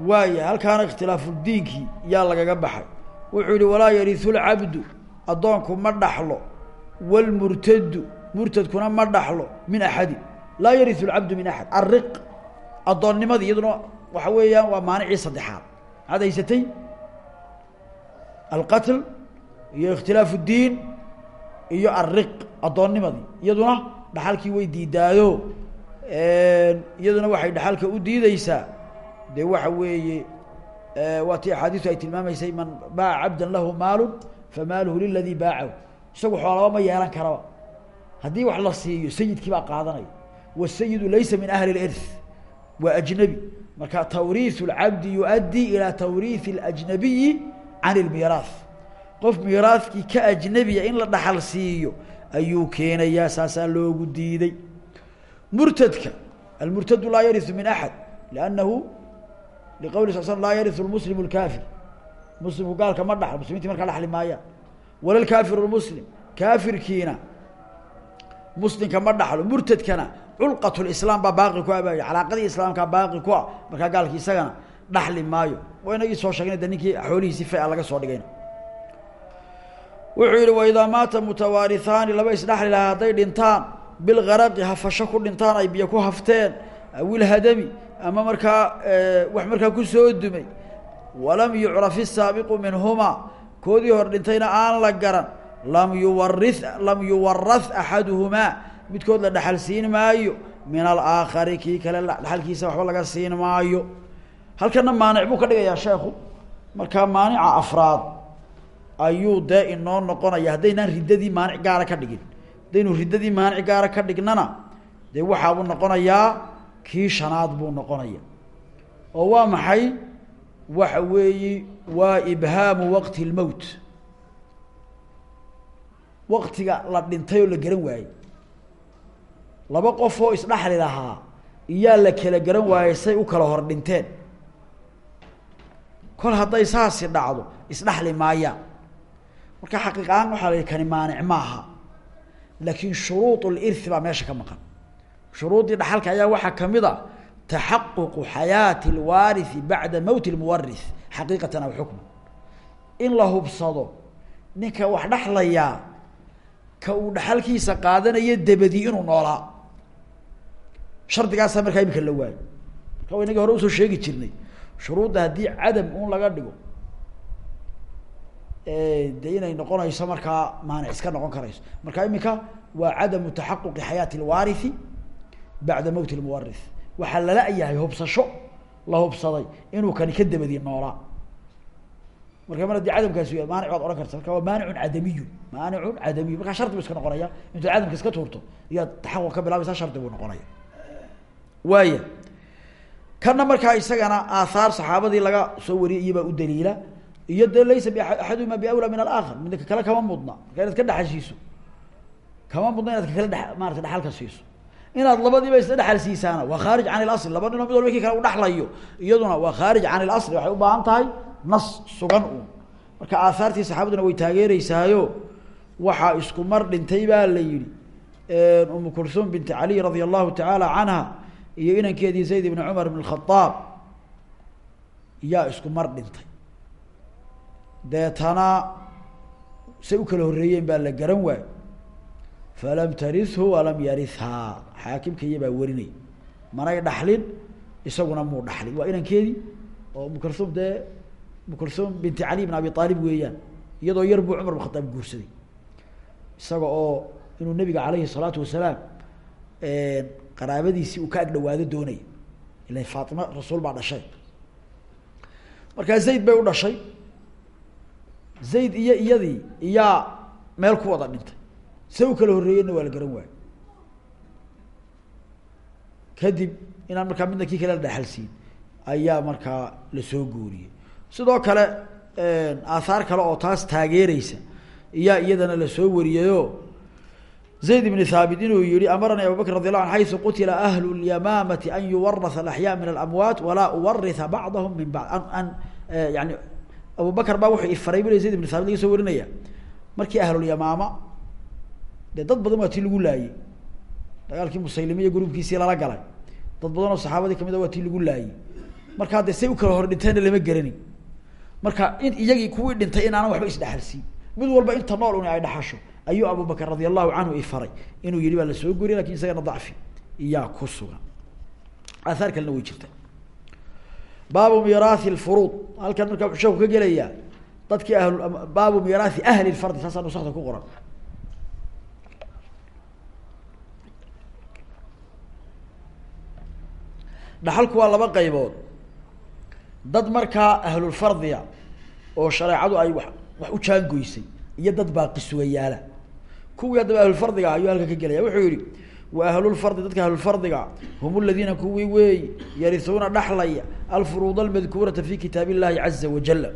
waaya halkaana ikhtilaafudiinkii yaa lagaga baxay. Wuxuu yihi walaa yariu lcabdu addoonku ma dhaxlo. Wlmurtadu murtadkuna ma dhaxlo min axadin laa yariu lcabdu min axad. Ariq addoonnimadii iyaduna waxa weeyaan waa maanicii saddexaad. Maxaad haysatay alqatl iyo ikhtilaafu اdiin iyo ariq addoonnimadii iyaduna dhaxalkii way diidaayo. Iyaduna waxay dhaxalka u diideysaa de waxa weeye waa tii axaadiistu ay tilmaamaysay man baaca cabda lahu maalu famaaluhu liladii baacahu isagu xoolaba ma yeelan karaba haddii wax la siiyo sayidkii baa qaadanaya wasayidu laysa min ahli اlirth waa ajnabi marka tawriiث اlcabdi yuؤaddi ilى tawriiث اlأjnabiyi can اlmiiraaث qof miiraadkii ka ajnabiya in la dhaxal siiyo ayuu keenayaa saasaa loogu diiday murtadka almurtadu laa yariu min axad lannahu liqawli sal sl laa yariu lmuslim اlkaafir muslimku gaalka ma dhaxlo muslimiinti markaa dhaxli maayaan wala lkaafir lmuslim kaafirkiina muslimka ma dhaxlo murtadkana culqat lislaam baa baaqi ku abay calaaqadii islaamkaa baaqi ku ah markaa gaalki isagana dhaxli maayo waa inagii soo sheegna de ninkii xoolihiisi fea laga soo dhigayna wuxuu yihi waidaa maata mutawaarihaani laba isdhexli lahaa hadday dhintaan bilgaraqi hafasho ku dhintaan ay biyo ku hafteen awilhadami ama markaa wax markaa ku soo dumay walam yucraf isaabiqu minhumaa koodii hor dhintayna aan la garan lam yuwari lam yuwarath axaduhumaa midkood la dhexal siin maayo min alaakhari kii kale dhexalkiisa waxba laga siin maayo. Halkana maanic buu ka dhigayaa sheekhu. Markaa maanica afraad ayuu dee inoo noqonaya. Haddaynaan riddadii maanic gaara ka dhigin haddaynu riddadii maanic gaara ka dhignana dee waxaabuu noqonayaa kii shanaad buu noqonaya. Oo waa maxay? Waxa weeyi waa ibhaamu waqti اlmowt waktiga la dhintay oo la garan waayey. Laba qof oo isdhaxli lahaa iyaa la kala garan waayey say u kala hor dhinteen. Kol hadday saasi dhacdo isdhaxli maayaan marka xaqiiqahaan waxaa la kani maanic maaha. Laakiin shuruud lirhi baa meesha ka maqan shuruuddii dhaxalka ayaa waxaa kamid a taxaququ xayaati اlwaariثi bacda mowti اlmuwarith xaqiiqatan aw xukma in la hubsado ninka wax dhaxlayaa ka uu dhaxalkiisa qaadanayo dabadii inuu noolaa shardigaasaa markaa imika la waayo marka wa inagii hore usoo sheegi jirnay shuruudda haddii cadam un laga dhigo de inay noqonayso markaa maanic iska noqon karayso marka imika waa cadamu taxaquqi xayaati اlwaariثi bacda mowti اlmuwarith waxaa lala yahay hubsasho la hubsaday inuu kani ka dabadi marka mar haddii cadamkaasi maanic baad odhan karta marka waa maanicun cadamiyun maanicun cadamiyu markaa shardi bu iska noqonaya intaad cadamka iska tuurto iyaad taxaquq ka bilaabaysaa shardi buu noqonaya waaya kana markaa isagana aathaar saxaabadii laga soo wariyay iyobaa u daliila iyo de laysa axaduhuma biawla min alaakhar midna ka kale kama mudna marka ka dhexashiiso kama mudna inaad kakale dhe maarata siiso inaad labadiiba isla dhexal waa khaarij can ilasl laba ninoo mid walba kii kale u dhexlayo iyaduna waa khaarij can ilasli waxay u baahan tahay nas sugan uun marka aahaartii saxaabaduna way taageereysaayo waxaa isku mar dhintay baa la yihi umu kulhum binti caliy radia allahu tacaala canha iyo inankeedii zayd ibni cumar ibn khadaab yaa isku mar dhintay. Deetana say u kala horreeyeen baa la garan waayo falam tarithu walam yarithaa xaakimka iyabaa warinay manay dhaxlin isaguna muu dhaxlin waa inankeedii oo umu kulhum dee umu kulhum binti cali bn abi aalib weeyaan iyadoo yar buu cumar bin khadaab guursaday isaga oo inuu nabiga alayhi الsalaatu wasalaam qaraabadiisii uu ka agdhawaado doonaya ila faatima rasuul baa dhashay markaa zayd bay u dhashay zayd iyo iyadii iyaa meel ku wada dhintay se u kala horreeyeyna waa la garan waayo kadib inaan markaa midna kii kale la dhexalsiin ayaa markaa la soo guuriyey sidoo kale aathaar kale oo taas taageereysa iyaa iyadana la soo wariyeyo zayd ibn haabit inuu yihi amaranii abu bakr radi allahu an xaysu qutila ahlu lyamaamati an yuwaraa alaxyaa min alamwaat walaa uwaria bacdahum min bacd an an yani abu bakr baa wuxuu ifaray bul zayd ibn haabit laga soo warinaya. Markii ahlulyamaama dee dad badan waa tii lagu laayey dagaalkii musaylime gruubkiisii lala galay. Dad badan oo saxaabadii ka mid a tii lagu laayey markaa de say u kala hor dhinteenna lama garanin marka in iyagii kuwii dhintay in aanan waxba isdhexalsiin mid walba inta nool un ay dhaxasho ayuu abubakr radi allahu canhu ifaray inuu yihi baa la soo goriya laakiin isagana dacfi. Iyaa ku sugan. Aathaar kalena way jirta baabu miraathi lfuruud halkan markaa wuxuu ka gelayaa dadkii ahl baabu miraathi ahli lfardi saasaa nusakda ku qoran dhaxalku waa laba qaybood. Dad markaa ahlulfardiya oo shareecadu ay wa wax u jaangoysay iyo dad baaqi sugayaala. Kuwii haddaba ahlulfardiga ayuu halka ka gelaya wuxuu yihi wa ahlulfardi dadka ahlulfardiga hum ladiina kuwii weey yarisuuna dhaxlaya alfuruud almadkuurata fi kitaab illahi caza wajala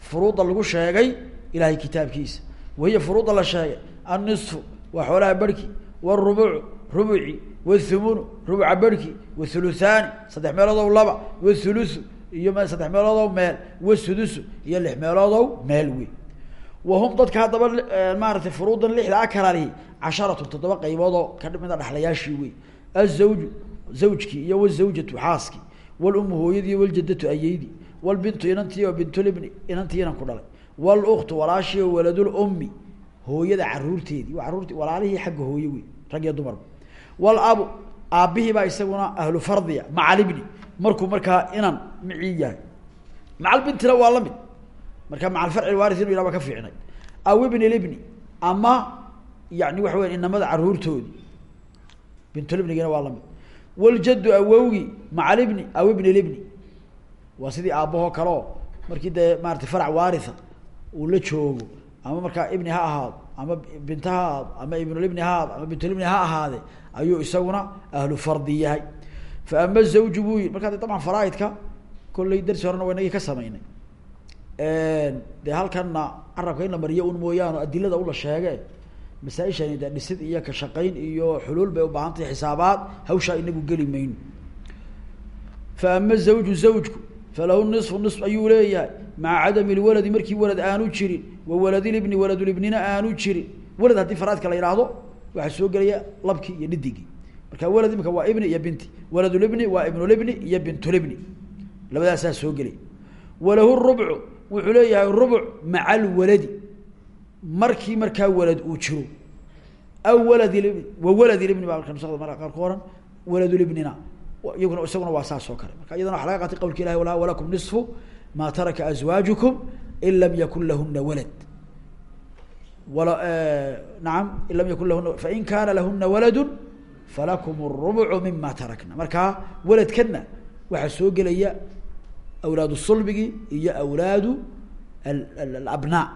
furuudda lagu sheegay ilahay kitaabkiisa. Wahiya furuudda la sheegay annisfu waa xoolaha barhki wاrubucu rubuci wاthumunu rubuca barhki wathuluthaani saddex meeloodow laba wathuluthu iyo saddex meeloodow meel wasudusu iyo lix meeloodow meel wey wahum dadka haddaba maaratay furuudan lixda a kalalihi casharatu toddoba qayboodoo ka mida dhaxlayaashii wey azawju zawjkii iyo wazawjatu xaaskii walumu hooyadii waljadatu ayeydii walbintu inantii oo bintulibni inantii inan ku dhalay waluktu walaashii waladulummi hooyada caruurteedii waa caruurti walaalihii xagga hooye wey rag iyo dumarba walabu aabbihii baa isaguna ahlu fardiya macalibni markuu markaa inan micii yahay. Macalbintina waa la mid marka macalfarci waaris inu yah ba ka fiicnay. Aw ibni libni ama yani waxa weya inamada caruurtoodii bintulibnigina waa la mid waljaddu awowgi macalibni aw ibni libni waa sidii aabbahoo kale markii dee maarata farac waaritha uu la joogo ama markaa ibni ha ahaado ama binta ha ahaado ama ibnulibni ha ahaado ama bintulibni ha ahaade ayuu isaguna ahlu fardi yahay. Fa ama zawju buu dabcan faraaidka kolley darsi horena waa inagii ka samaynay. Dee halkanna carabka in la mariyo un mooyaane adilada ula sheege masaaishani de dhisid iyo ka shaqayn iyo xuluul bay ubaahan tahay xisaabaad hawshaa inagu geli mayno fa ama zawju zawjku falahu nisfu nisf ayuu leeyahay. Maca cadami lwaladi markii walad aanu jirin wa waladilibni waladulibnina aanu jirin walad haddii faraadka la yidhaahdo waxaa soo gelaya labkii iyo dhidigii marka walad imika waa ibni iyo binti. Waladulibni waa ibnulibni iyo bintulibni labadaasaa soo gelay. Walahu rubcu wuxuu leeyahay rubuc maca alwaladi markii markaa walad uu jiro. Aw waladilibni wa waladilibni baa marka nusada marka qaar ku oran waladulibnina iyaguna in lam yakun lahuna walad wala nacam in lam yakun lahuna fain kana lahuna waladu falakum الrubucu mima tarakna markaa waladkana waxaa soo gelaya awlaadu sulbigii iyo awlaadu alabnaa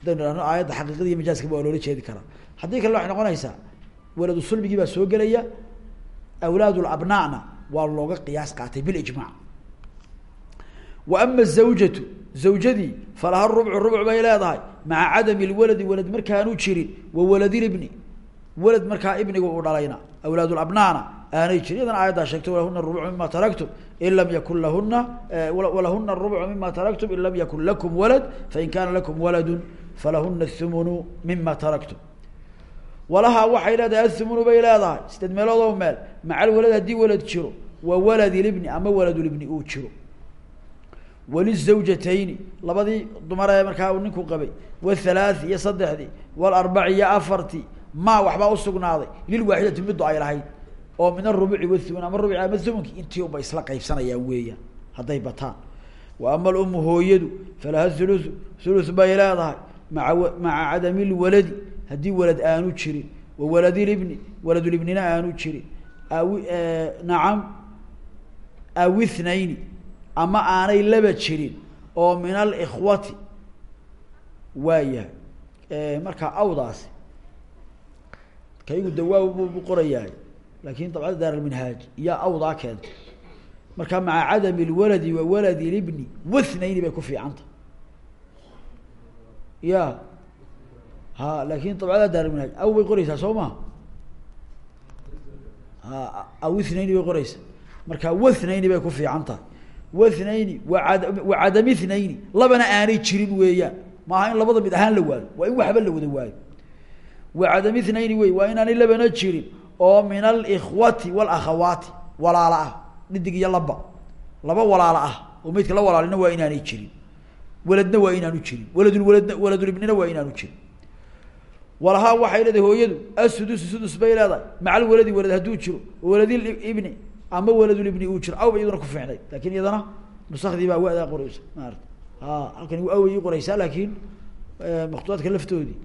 haddaynu ihahno aayadda xaqiiqada iyo majaaskaba waa loola jeedi karaa haddii kale waxay noqonaysaa waladu sulbigii baa soo gelaya awlaad labnaana waa looga qiyaas qaatay bilijmac wa ama zawjatu zawjadii falaha rubcu rubc bay leedahay maca cadami lwaladi walad markaanu jirin wa waladilibni walad markaa ibniga uu dhalayna awlaad labnaana aanay jirin iyadan aayaddaa sheegtay walahuna rubucu mima taraktum in lam yakun lahuna walahuna rubucu mima taraktum in lam yakun lakum walad fain kana lakum waladu falahuna thumunu mima taraktum walahaa waxay leedahay athumunu bay leedahay sideed meelood oo meel macal walad haddii walad jiro wa waladi libni ama waladulibni uu jiro walizawjatayni labadii dumar ee markaa uu ninku qabay wathalaathi iyo saddexdii walarbaci iyo afartii ma waxbaa usugnaaday lilwaaxidati middo ay lahayd oo min arubuci wathumun ama rubuci ama thumunki intii unba isla qaybsanayaan weeyaan hadday bataan. Wa ama alumu hooyadu falaha thuluthu thuluth bay leedahay maa maca cadami lwaladi haddii walad aanu jirin wa waladilibni waladulibnina aanu jirin awi nacam aw ama aanay laba jirin oo min alikhwati waayahay markaa awdaasi kaygu dawaa bu qorayahay laakin dabcada daar alminhaaj iyaa awdaa keenta marka maca cadami lwaladi wa waladi libni wathnayni bay ku fiicanta. Ya ha laakin dabcada daar alminhaaj aw bay qoreysaa soo ma? Ha aw ithnayni bay qoreysaa marka wathnayni bay ku fiican tahay wathnayni waad wacadam ithnayni labana aanay jirin weeyaan. Maaha in labada mid ahaan la waayo. Waa in waxba la wada waayo. Wacadam ithnayni wey waa inaanay labana jirin. Oo min alikhwati walakhawaati walaala ah. Dhidig iyo laba. Laba walaala ah. Oo maydka la walaalina waa inaanay jirin. Waladna waa inaanu jirin. Waladulwaladna waladulibnina waa inaanu jirin. Walahaa waxay leedahay hooyadu asudus sudus bay leedahay. Maca alwaladi walad hadduu jiro. Waladilibni ama waladulibni uu jiro awba iyaduna ku fiicnay. Lakin iyadana nusakdii baa wadaa qoreysa maarata a halkani away qoreysaa laakin maktuuaadka laftoodii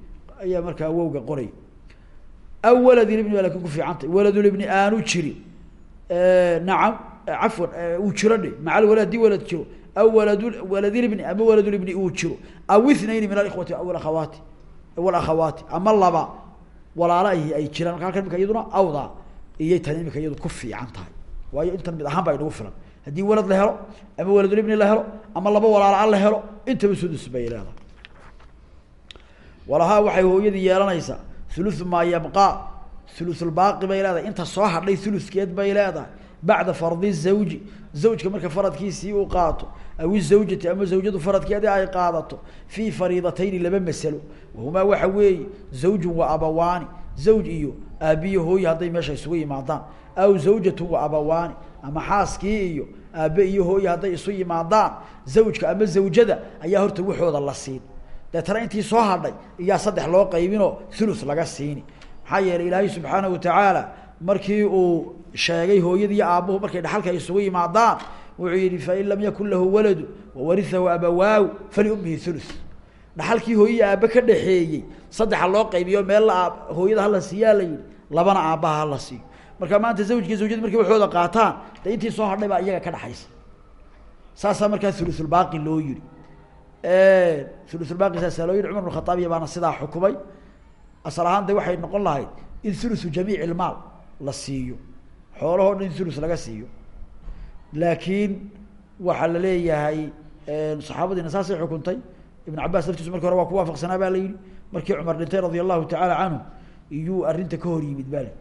ayaa markaa wowga qoray. Aw waladilibni baa laakiin ku fiicantay. Waladulibni aanu jirin. Nacam cafwan uu jiro dhe maca alwalad haddii walad jiro. Aw walad waladilibni ama waladulibni uu jiro. Aw ithnayni min alikhwati aw akhawaati walakhawaati ama laba walaala ahi ay jiraan. Marka halkan imika iyaduna awdaa iyay tani imika iyadu ku fiican tahay waayo intan mid ahaan ba inagu filan. Haddii walad la helo ama waladulibni la helo ama laba walaala la helo intaba sudus bay leedahay walahaa waxay hooyadii yeelanaysaa thuluthu maa yabqaa thuluthulbaaqi bay leedahay inta soo hadhay thuluthkeed bay leedahay. Bacda fardi zawji zawjka marka faradkiisii uu qaato aw izawjati ama zawjadu faradkeedii ay qaadato fii fariidatayni laba masalo. Wahumaa waxa weeye zawjun wa abawaani zawj iyo aabiyo hooye hadday meesha isugu yimaadaan aw zawjatun wa abawaani ama xaaskii iyo aabe iyo hooye hadday isu yimaadaan zawjka ama zawjada ayaa horta waxooda la siin. Deetana intii soo hadhay iyaa saddex loo qaybinoo thuluth laga siini. Maxaa yeelay ilaahay subxaana watacaala markii uu sheegay hooyadii aabbuhu markay dhaxalka isugu yimaadaan wuxuu yihi fain lam yakun lahu waladu wawarihahu abawaahu faliummihi thuluth. Dhaxalkii hooyadii aabe ka dhaxeeyey saddexa loo qaybiyo meel hooyada hala siiyaa la yihi labana aabbaha hala siiyo marka maanta zawjkii zawjadii markay waxooda qaataan de intii soo hadhay baa iyaga ka dhaxaysa. Saasaa markaa thuluthulbaaqi loo yihi thuluthulbaaqi saasaa loo yihi cumar bn baana sidaa xukumay. Asal ahaan de waxay noqon lahayd in thuluthu jamiic ilmaal la siiyo. Xoolahoo dhan in thuluth laga siiyo. Laakiin waxaa la leeyahay saxaabadiina saasay xukuntay. Ibn cabaas laftiisu marki hore waa ku waafaqsanaa baa la yihi markii cumar dhintay radia allahu tacaala canhu iyuu arrinta ka hor yimid bale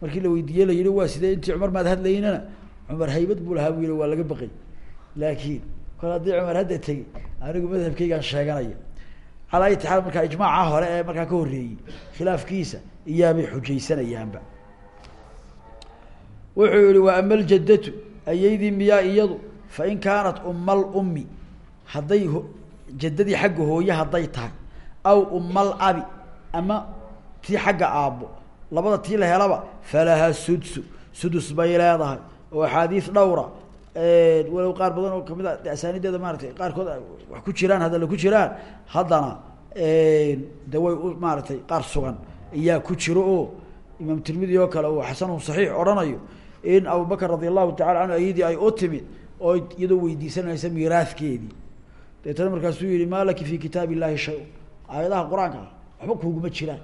markii la weydiiyey la yihi waa sidee intii cumar maad hadlaynana cumar haybad buu lahaa bu yihi waa laga baqay. Laakiin kol haddii cumar hadda tegey anigu madhabkaygaan sheeganaya. Ayati xaal markaa ijmaaca hore ee markaa ka horreeyey khilaafkiisa iyaabay xujaysanayaanba wuxuu yihi wa ama aljaddatu ayaydii miyaa iyadu fain kaanat uma alummi hadday jaddadii xagga hooye hadday tahay aw uma alabi ama tii xagga aabbo labada tii la helaba falaha sudsu sudus bay leedahay. Oo axaadiis dhowra. Walow qaar badan oo ka mid a asaanideeda maaratay qaarkood wax ku jiraan hadalla ku jiraan haddana de way maaratay qaar sugan ayaa ku jiro oo imaam tirmidi oo kale uu xasanun saxiix odhanayo in abubakr radi allahu tacala canhu ayadii ay u timid oo iyadoo weydiisanaysa miiraadkeedii deetana markaasuu yihi maa laki fi kitaab illahi shay-un. Aayadaha qur'aanka ah jiraan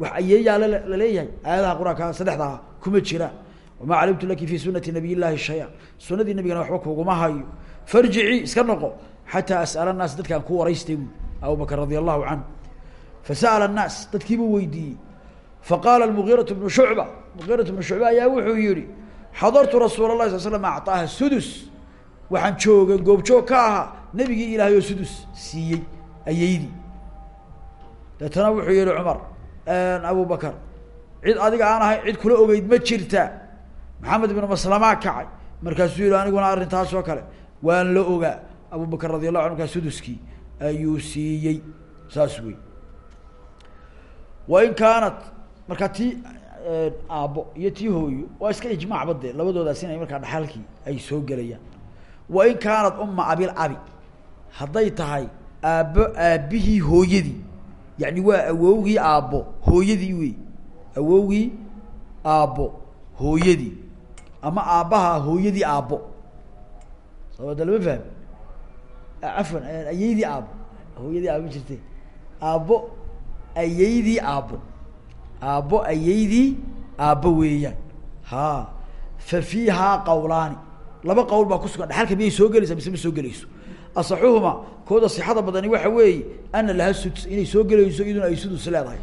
wax ayeeyaa la leeyahay aayadaha quraanka saddexdaa kuma jiraan wamaa calimtu laki fi sunati nabiy llahi shaya sunadii nabigana waxba kuguma hayo. Farjici iska noqo. Xataa as'ala naas dadkaan ku waraystay bu abubakr radi allahu canhu fasa'ala naas dadkiibuu weydiiyey. Faqaala mugiirau bnu shucba mugiiratu bnu shucba ayaa wuxuu yihi xadartu rasuula lahi sal slam acaaha sudus. Waxaan joogay goobjoog ka ahaa nebigii ilaahay oo sudus siiyey ayeydii. Deetana wuxuu yihi cumar abu bakr cid adiga aan ahay cid kula ogeyd ma jirta. Maxamed ibnu maslamaa kacay. Markaasuu yihi aniguna arrintaas oo kale waan la ogaa. Abu bakr radi allahu anhu kaa suduskii ayuu siiyey. Saas wey wain kaanat markaa tii aabbo iyo tii hooyo waa iska ijmaacba dee labadoodaas inay markaa dhaxalkii ay soo gelayaan. Wain kaanat uma abil abi. Hadday tahay aabbo aabbihii hooyadii yani waa awowgii aabbo hooyadii wey awowgii aabbo hooyadii. Ama aabbaha hooyadii aabbo. Sabada lama fahmi cafwan ayeydii aabbo. Hooyadii aabbo jirte aabbo ayeydii aabbo. Aabbo ayeydii aabbo weeyaan. Ha fa fiihaa qawlaani. Laba qowl baa kusugan dhaxalka miyay soo gelaysaa mise ma soo gelayso asaxuhuma kooda sixada badani waxa weeye ana laha sudus inay soo gelayso iyaduna ay sudus leedahay.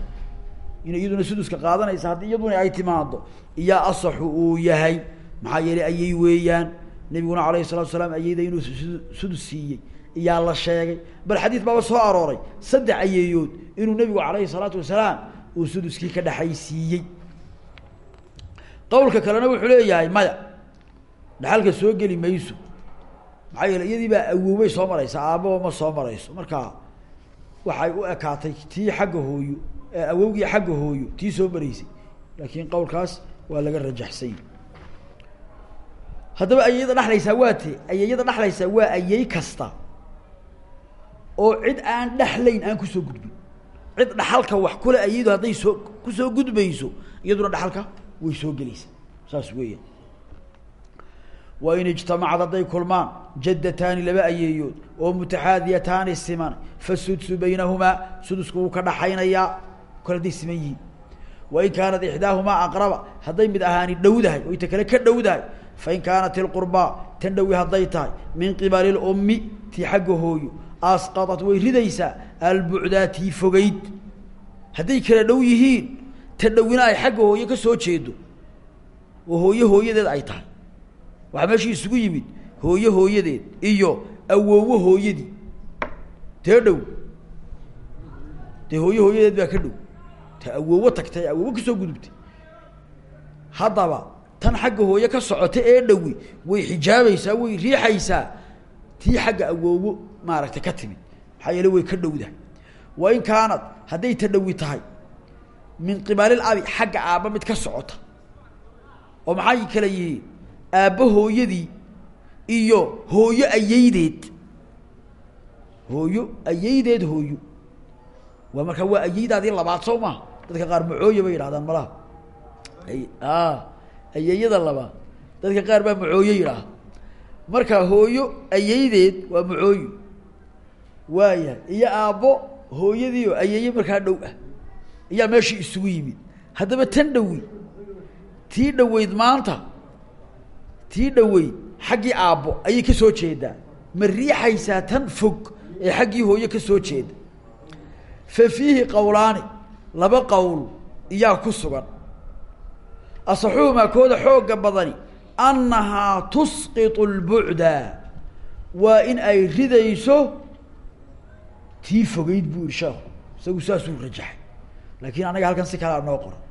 Inay iyaduna suduska qaadanaysa haddii iyaduna ay timaado iyaa asaxu uu yahay maxaa yeelay ayay weeyaan. Nabiguna alayhi salatu salaam ayeyda inuu sudus siiyey. Iyaa la sheegay. Bal xadiid baaba soo arooray. Saddex ayeeyood inuu nebigu alayhi salaatu wasalaam uu suduskii ka dhexaysiiyey qawlka kalena wuxuu leeyahay maya dhaxalka soo geli mayso maxaa yeele iyadii baa awoobay soo maraysa aababa ma soo marayso. Marka waxay u ekaatay tii xagga hooyo awowgii xagga hooyo tii soo maraysay laakiin qowlkaas waa laga rajaxsany haddaba ayeyada dhexlaysaa waa te ayeyada dhexlaysaa waa ayey kasta oo cid aan dhexlayn aan ku soo gudbin. Cid dhaxalka wax kule ayeydu hadday soo ku soo gudbayso iyaduna dhaxalka way soo gelaysaa. Saas weeyaan wain ijtamacad hadday kulmaan jaddataani laba ayeeyood oo mutaxaadiyataani siman fasudsu baynahumaa sudusku wuu ka dhaxaynayaa kol hadday siman yihiin. Wain kaanat ixdaahumaa aqraba hadday mid ahaani dhowdahay oy ta kale ka dhowdahay fain kaanat ilqurbaa tan dhowi hadday tahay min qibali lummi tii xagga hooyo asqadat way ridaysaa albucdaa fogeyd. Hadday kala dhow yihiin ta dhowina ay xagga hooyo ka jeedo oo hooyo hooyadeed ay tahay waxaa meeshii isugu yimid hooyo hooyadeed iyo awoowo hooyadii. Tee dhow. Dee hooyo hooyadeed baa ka dhow. Ta awoowo tagtay awoowo ka soo gudubtay. Haddaba tan xagga hooye ka socota ee dhowi way xijaabaysaa way riixaysaa. Tii xagga awoowo maaragtay ka timid. Maxaa yeele way ka dhowdahay wa in kaanad hadday ta dhowi tahay min qibalil abi xagga aabba mid ka socota. Oo maxay kala yihiin aabbo hooyadii iyo hooyo ayeydeed hooyo ayeydeed hooyo. Waa markaa waa ayeydaadii labaad soo maha dadka qaar macooye bay yidhahdaan malaha ayeeyada labaad. Dadka qaar baa macooye yidhaahda. Marka hooyo ayeydeed waa macooyo waaya iyo aabbo hooyadii oo ayeeye markaa dhow ah. Ayaa meeshii isugu yimid. Haddaba tan dhowi tii dhoweyd maanta tii dhoweyd xaggii aabbo ayay ka soo jeedaa ma riixaysaa tan fog ee xaggii hooye ka soo jeeda. Fa fiihi qowlaani laba qowl iyaa ku sugan. Asaxuhumaa kooda xoogga badani annahaa tusqitu lbucda waa in ay ridayso tii fogeyd buu yihi sheekhu isagu saasuu rajaxay. Laakiin anaga halkan si kalea noo qoran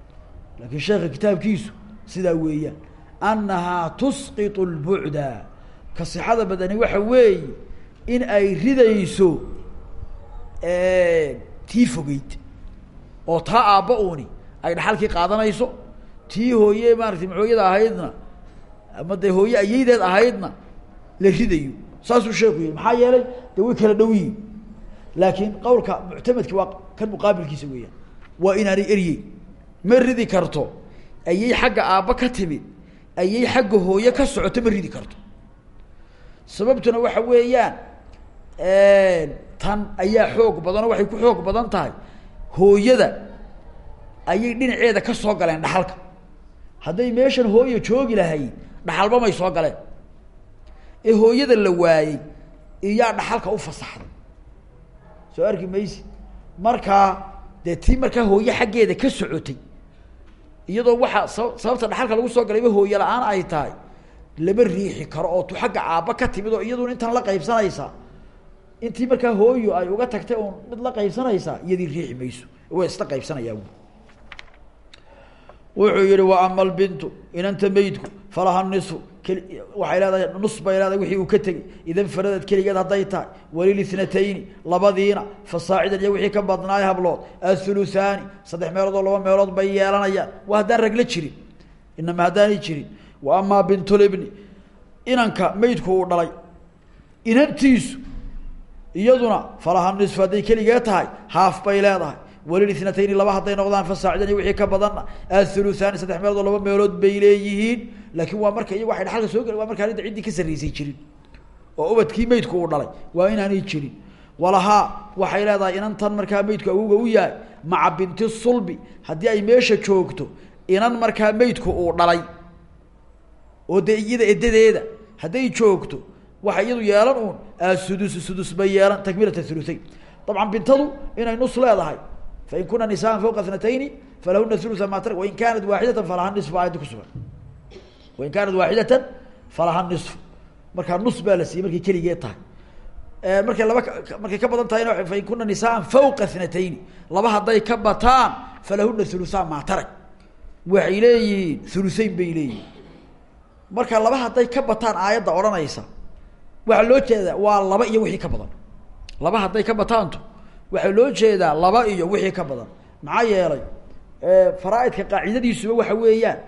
laakiin sheekha kitaabkiisu sidaa weeyaan annahaa tusqitu lbucda ka sixada badani waxa weeye in ay ridayso tii fogeyd. Oo taa aabba uuni ay dhaxalkii qaadanayso. Tii hooye maaratay macooyada ahaydna ama dee hooye ayeydeed ahaydna la ridayo. Saasuu sheeku yihi maxaa yeelay dee way kala dhow laakiin qawlka muctamadki waa kan muqaabilkiisa weeyaan. Waa inaanay eryey ma ridi karto. Ayay xagga aabba ka timid ayay xagga hooye ka socoto ma ridi karto. Sababtuna waxa weeyaan tan ayaa xoog badanoo waxay ku xoog badan tahay. Hooyada ayay dhinaceeda ka soo galeen dhaxalka. Hadday meeshan hooyo joogi lahayd dhaxalba may soo galeen. Ee hooyada la waayey iyaa dhaxalka u fasaxday. Soo arki maysi markaa dee tii markaa hooye xaggeeda ka socotay iyadoo waxaa sa sababta dhaxalka lagu soo galayba hooye la'aan ay tahay. Lama riixi karo oo tu xagga aabba ka timid oo iyaduna intan la qaybsanaysaa intii markaa hooyo ay uga tagtay uun mid la qaybsanaysaa iyadii riixi mayso. Way isla qaybsanayaa wuxuu yihi wa ama albintu inanta meydku falaha nisu waxay leedahay nus bay leedahay wixii uu ka tegey. Idan faradad keligeed hadday tahay walilithnatayni labadiina fasaacidan iyo wixii ka badnaay hablood. Athuluthaani saddex meelood oo laba meelood bay yeelanayaan. Waa haddaan ragla jirin. Inama haddaanay jirin. Wa amaa bintulibni inanka meydku uu dhalay. Inantiisu iyaduna falaha nisfu hadday keligee tahay haaf bay leedahay walilithnatayni laba hadday noqdaan fasaacidan iyo wixii ka badanna athuluthaani saddex meelood oo laba meelood bay leeyihiin. Laakiin waa marka iyagu waxay dhaxalka soo geli waa markaan inta ciddii ka sarreysay jirin. Oo ubadkii meydku uu dhalay waa inaanay jirin. Walahaa waxay leedahay inantan markaa meydku awowga u yahay maca binti sulbi haddii ay meesha joogto inan markaa meydku uu dhalay. Oo dee iyada edadeeda hadday joogto waxay iyadu yeelan uun asudus sudus bay yeelan takmilat thuluthayn dabcan bintadu inay nus leedahay fain kuna nisaan fawqa thnatayni falahuna thulutha ma tarak wain kaanat waaxidatan falaha nisfu aayadda kusugan wain kaanat waaxidatan falaha nisfu markaa nus baa la siiyey markay keligee tahay markay laba markay ka badan tahayna fain kuna nisaan fawqa thnatayni laba hadday ka bataan falahuna thulutha ma tarak waxay leeyihiin thuluthayn bay leeyihiin marka laba hadday ka bataan aayadda odhanaysa waxaa loo jeedaa laba iyo wixii ka badan. Maxaa yeelay faraaidka qaacidadiisuba waxa weeyaan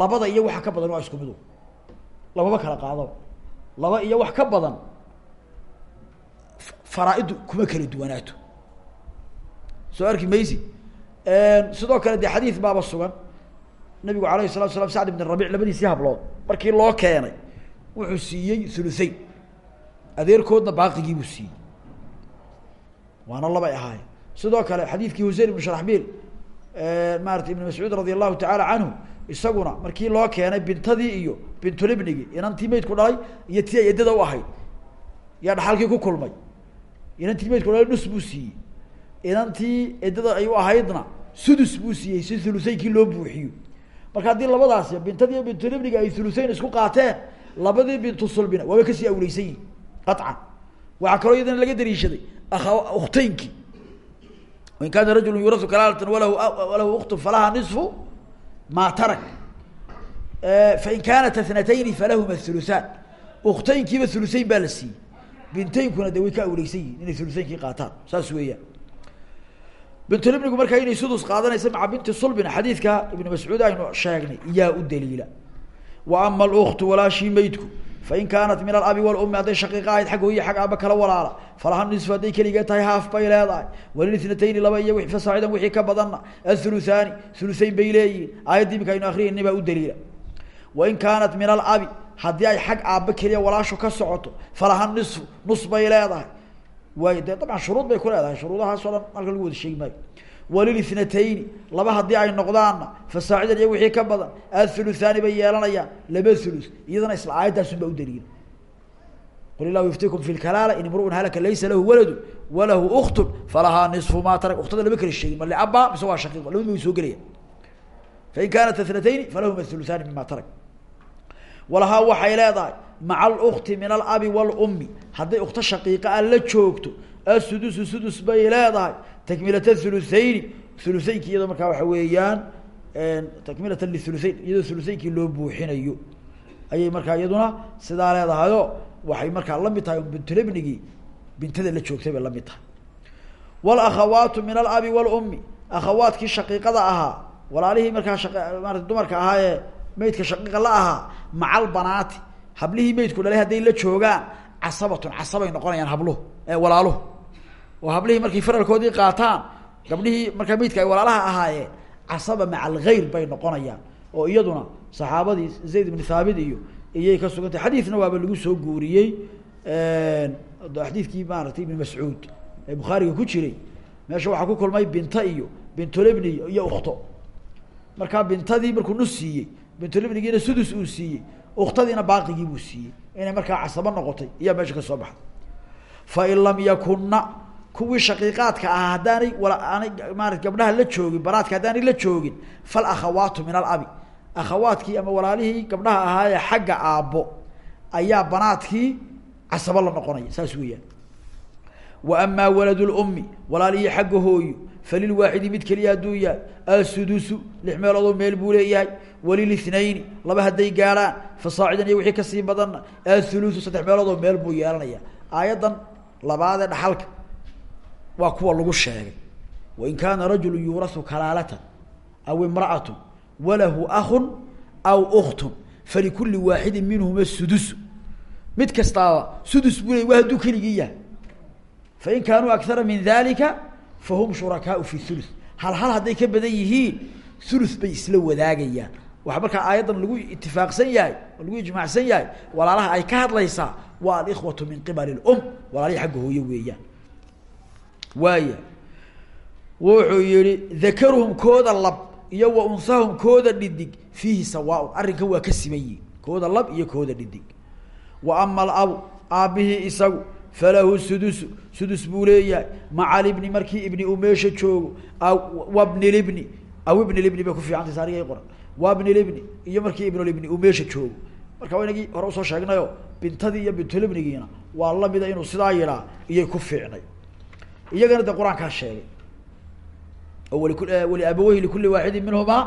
labada iyo waxa ka badan waa isku midu lababa kala qaadaba laba iyo wax ka badan faraaiddu kuma kala duwanaato. Soo arki maysi? Sidoo kale dee xadiid baaba sugan. Nabigu alayh salatu slam sacd ibn rabic labadiisii hablood markii loo keenay wuxuu siiyey thuluthayn. Adeerkoodna baaqigii buu siiyey waana labay ahaayeen sidoo kale xadiidkii husein ibnu sharaxbiil maarata ibn mascuud radi allahu tacaala isaguna markii loo keenay bintadii iyo bintulibnigi inantii meydku dhalay iyo tii ay eddada u ahayd yaa dhaxalkii ku kulmay. Inantii meydku dhalay nus buu inantii eddada ay u ahaydna sudus buu siiyey si thuluthaynkii loo buuxiyo. Marka haddii labadaasi bintadii iyo bintulibniga ay thuluthayn isku qaateen labadii bintu sulbina waaba ka sii awleysan yihiin qaطcan waxaa kaloo laga dariishaday akha ukhteynkii wain kaana rajulu yurasu kalaalatan walahu walahu uktun falaha niصfu ma tarak fain kaanat athnatayni falahuma thuluthaan ukteynkiiba thuluthayn baa la siiyey binteynkuna de way ka awleysan yihiin inay thuluthaynkii qaataan saas weeyaan bintulibnigu markaa inay sudus qaadanaysa maca binti sulbina xadiidka ibnu mascuud aynu sheegnay yaa u daliila wa ama aluktu walaashii meydku fain kaanat min alabi walumi hadday shaqiiqa ahayd xag hooye xag aaba kala walaala falaha nisfu hadday keligee tahay haaf bay leedahay walilithnatayni laba iyo fasaacidan wixii ka badanna athuluthaani thuluthayn bay leeyihiin aayaddii imika aynu akrinayni baa u daliila wain kaanat min alabi haddii ay xag aaba keliya walaashu ka socoto falaha nisfu nus bay leedahay waay de dabcan shuruud bay ku leedahay shuruudahaasoo dhan halka lagu wada sheegi maayo walilithnatayni laba haddii ay noqdaanna fasaacidan iyo wixii ka badan athuluthaani bay yeelanayaan laba thuluth iyadana isla aayadaasun baa u daliila qul illahu yuftikum fi lkalaala in imruun halaka laysa lahu waladu walahu uktun falahaa nisfu ma tarak uktada lama kala sheegin ma liaba mise waa shaqiiq labadba way soo gelaya fain kaanat athnatayni falahuma thuluthaani mima tarak. Walahaa waxay leedahay maca alukti min alabi walumi hadday ukto shaqiiqa a la joogto asudusu sudus bay leedahay takmilata thuluthayni thuluthaynkii iyadoo markaa waxa weeyaan takmilata lithuluthayn iyadoo thuluthaynkii loo buuxinayo. Ayay markaa iyaduna sidaa leedahayo waxay markaa la mid tahay bintulebnigii bintada la joogtay bay la mid tahay. Walakhawaatu min alabi walumi akhawaadkii shaqiiqada ahaa walaalihii markaa maarata dumarka ahaa ee meydka shaqiiqa la ahaa maca albanaati hablihii meydku dhalay hadday la joogaan casabatun casabay noqonayaan habluhu walaaluhu oo hablihii markay faralkoodii qaataan gabdhihii markaa meydka ay walaalaha ahaayeen casaba maca algayr bay noqonayaan oo iyaduna saxaabadii zayd ibn thaabit iyo iyay ka sugantay. Xadiidna waaba lagu soo guuriyey xadiidkii maaratay ibn mascuud ee bukhaariga ku jiray. Meesha waxaa ku kulmay binta iyo bintulibni iyo ukto markaa bintadii markuu nus siiyey bintulibnigiina sudus uu siiyey uktadiina baaqigii buu siiyey. Inay markaa casabo noqotay iyaa meesha ka soo baxday. Fain lam yakunna kuwii shaqiiqaadka ahaa haddaanay wala aanay maarata gabdhaha la joogin banaadka haddaanay la joogin falakhawaatu min alabi akhawaadkii ama walaalihii gabdhaha ahaayee xagga aabbo ayaa banaadkii casabo la noqonaya saas weeyaan. Wa amaa walad lummi walaalihii xagga hooyo falilwaaxidi mid keliya hadduu yahay asudusu lix meeloodoo meel buu leeyahay walilithnayni laba hadday gaadhaan fasaacidan iyo wixii ka sii badanna athulusu saddex meeloodoo meel buu yeelanaya aayaddan labaadee dhaxalka waa kuwa lagu sheegay. Wain kaana rajulu yuurasu kalaalatan aw imra'atu walahu akun aw uktun falikuli waaxidin minhuma sudusu. Mid kastaaba sudus buu ley waa hadduu keligii yahay. Fain kaanuu akara min dalika fa hum shurakaau fi thuluth. Hal hal hadday ka badan yihiin thuluth bay isla wadaagayaan. Waxaa markaa aayaddan lagu itifaaqsan yahay lagu ijmaacsan yahay walaalaha ay ka hadlaysaa waa alikhwatu min qibali lum walaalihii xagga hooye weeyaan waaya. Wuxuu yihi dakaruhum kooda lab iyo wa unsahum kooda dhidig fiihi sawaaun. Arrinkan waa ka siman yihiin kooda lab iyo kooda dhidig. Wa ama alabu aabbihii isagu falahu sudusu sudus buu leeyahay maca libni markii ibni uu meesha joogo aw wabni libni aw ibni libni bay ku fiicantay saarigay qoran. Wabni libni iyo markii ibnulibni uu meesha joogo. Marka inagii hore u soo sheegnayo bintadii iyo bintulibnigiina waa lamida inuu sidaa yidhaa iyay ku fiicnay iyagana de qur'aankaa sheegay oo wali waliabaweyhi likuli waaxidin minhuma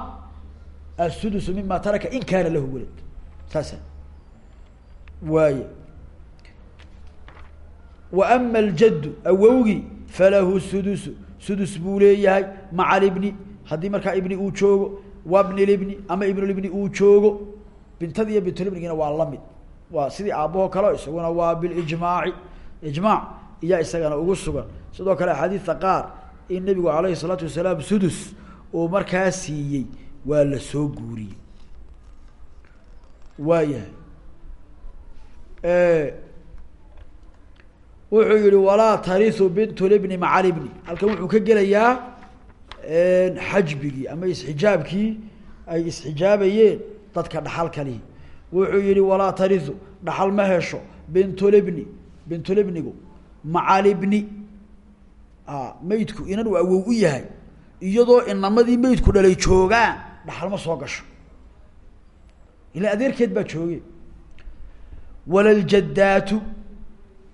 asudusu mima taraka in kaana lahu walad saasa. Waay wa ama aljaddu awowgii falahu sudusu. Sudus buu leeyahay maca libni haddii markaa ibni uu joogo wabni libni ama ibnulibni uu joogo bintadi iyo bintulibnigina waa la mid waa sidii aabbahoo kale isaguna waa bilijmaaci ijmaac iyaa isagana ugu sugan sidoo kale axaadiista qaar in nabigu alayhi salaatu wasalaam sudus uu markaa siiyey waa la soo guuriyey. Waayahay wuxuu yihi walaa tariu bintu libni maca libni halkan wuxuu ka gelayaa xajbigii ama isxijaabkii ay isxijaabayeen dadka dhaxalka lihi wuxuu yihi walaa tariu dhaxal ma hesho bintulibni bintulibnigu maca libni meydku inan uu awow u yahay iyadoo inamadii meydku dhalay joogaan dhaxal ma soo gasho. Ila adeerkeed baa jooge. Walaljadaatu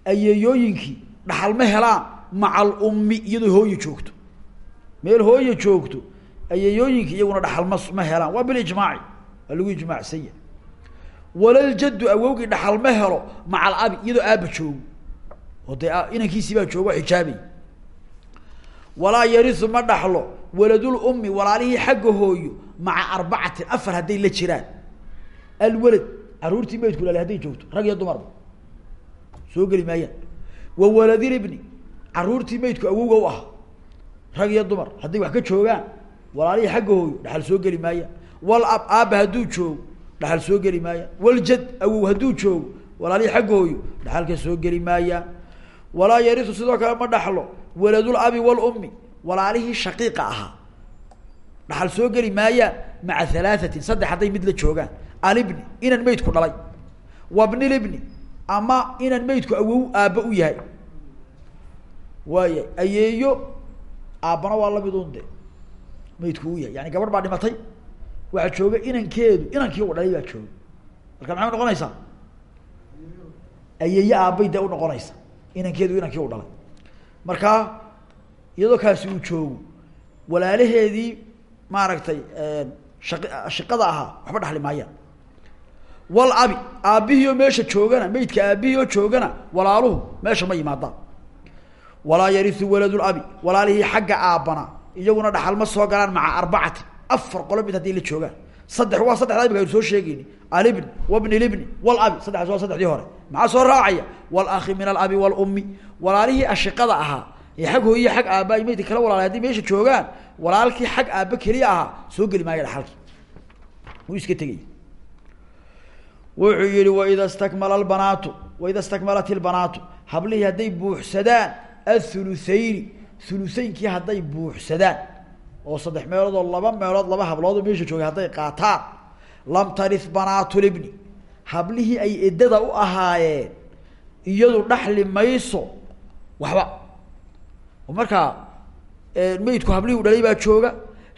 ayeeyooyinkii dhaxal ma helaan maca alummi iyadoo hooye joogto. Meel hooye joogto ayeeyooyinkii iyaguna dhaxal ma ma helaan. Waa bilijmaaci waa lagu ijmaacsan yahay walaljaddu awowgii dhaxal ma helo maca alabi iyadoo aaba joogo oo dee inankiisii baa joogo xijaabay walaa yarisu ma dhaxlo waladul ummi walaalihii xagga hooyo maca arbacatin afar hadday la jiraan. Alwalad caruurtii maydku dhali hadday joogto rag iyo dumarba soo geli maayaan. Wa waladil ibni caruurtii maydku awowga u ahaa rag iyo dumar hadday wax ka joogaan walaalihii xagga hooyo dhaxal soo geli maayaan. Wal ab aaba hadduu joogo dhaxal soo geli maayaan. Waljad awow hadduu joogo walaalihii xagga hooyo dhaxalka soo geli maayaan. Walaa yarisu sidoo kale ma dhaxlo waladul abi walummi walaalihii shaqiiqa ahaa. Dhaxal soo geli maayaan maca halaahatin saddex hadday mid la joogaan. Alibni inan meydku dhalay. Wabnilibni ama inan meydku awow aabba u yahay. Waaya ayeeyo aabbana waa la mid un de. Meydku u yahay. Yani gabadh baa dhimatay. Waxaa jooga inankeedu inankii u dhalay baa jooga. Marka maxay unoqonaysaa ayeeye aabbay dee unoqonaysa inankeedu inankii u dhalay marka iyadoo kaasi uu joogo walaalaheedii maaragtay shaqi shiqada ahaa waxba dhaxli maayaan wal abi aabbihii oo meesha joogana meydka aabbihii oo joogana walaaluhu meesha ma yimaadaan walaa yariu waladul abi walaalihii xagga aabbana iyaguna dhaxal ma soo galaan maca arbacati afar qolo mid haddii la joogaan saddex waa saddexdaa imika aynu soo sheegeyni alibni wabni libni walabi saddexdaas waa saddexdii hore. Maxaa soo raacaya? Walakhi min alabi walummi walaalihii ashiqada ahaa. Ee xag hooyihi xag aabba ay meydka kala walaalay hadday meesha joogaan walaalkii xag aabba keliya ahaa soo geli maayo dhaxalkii wuu iska tegaya wuxuu yihi waida stakmala albanaatu waida stakmalat ilbanaatu hablihii hadday buuxsadaan athuluthayni thuluthaynkii hadday buuxsadaan oo saddex meelood oo laba meelood laba hablood oo meesha joogay hadday qaataan. Lam tarith banaatulibni hablihii ay eddada u ahaayeen iyadu dhaxli mayso waxba. Oo markaa meydku hablihii u dhalay baa jooga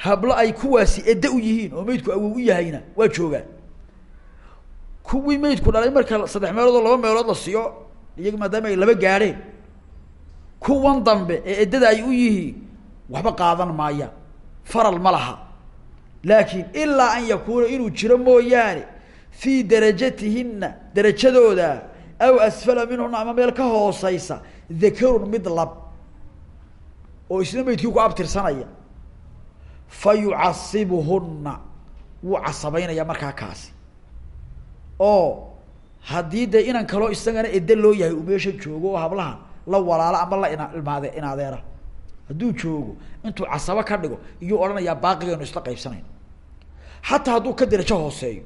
hablo ay kuwaasi edda u yihiin oo meydku awow u yahayna waa joogaan. Kuwii meydku dhalay marka saddex meelood oo laba meelood la siiyo iyaga maadaama ay laba gaadheen kuwan dambe ee eddada ay u yihiin waxba qaadan maayaan faral ma laha. Laakiin ilaa an yakuuna inuu jiro mooyaane fii darajatihina darajadooda aw asfala minhuna ama meel ka hooseysa dakarun mid lab oo isna meydkii ku abtirsanaya. Fa yucasibuhuna wuu casabeynaya markaa kaasi. Oo haddii dee inan kaloo isagana edda loo yahay uu meesha joogo oo hablaha la walaalo ama la ina ilmaade inadeera hadduu joogo intuu casabo ka dhigo iyuu odhanayaa baaqigaynu isla qaybsanayn. Xataa hadduu ka derajo hooseeyo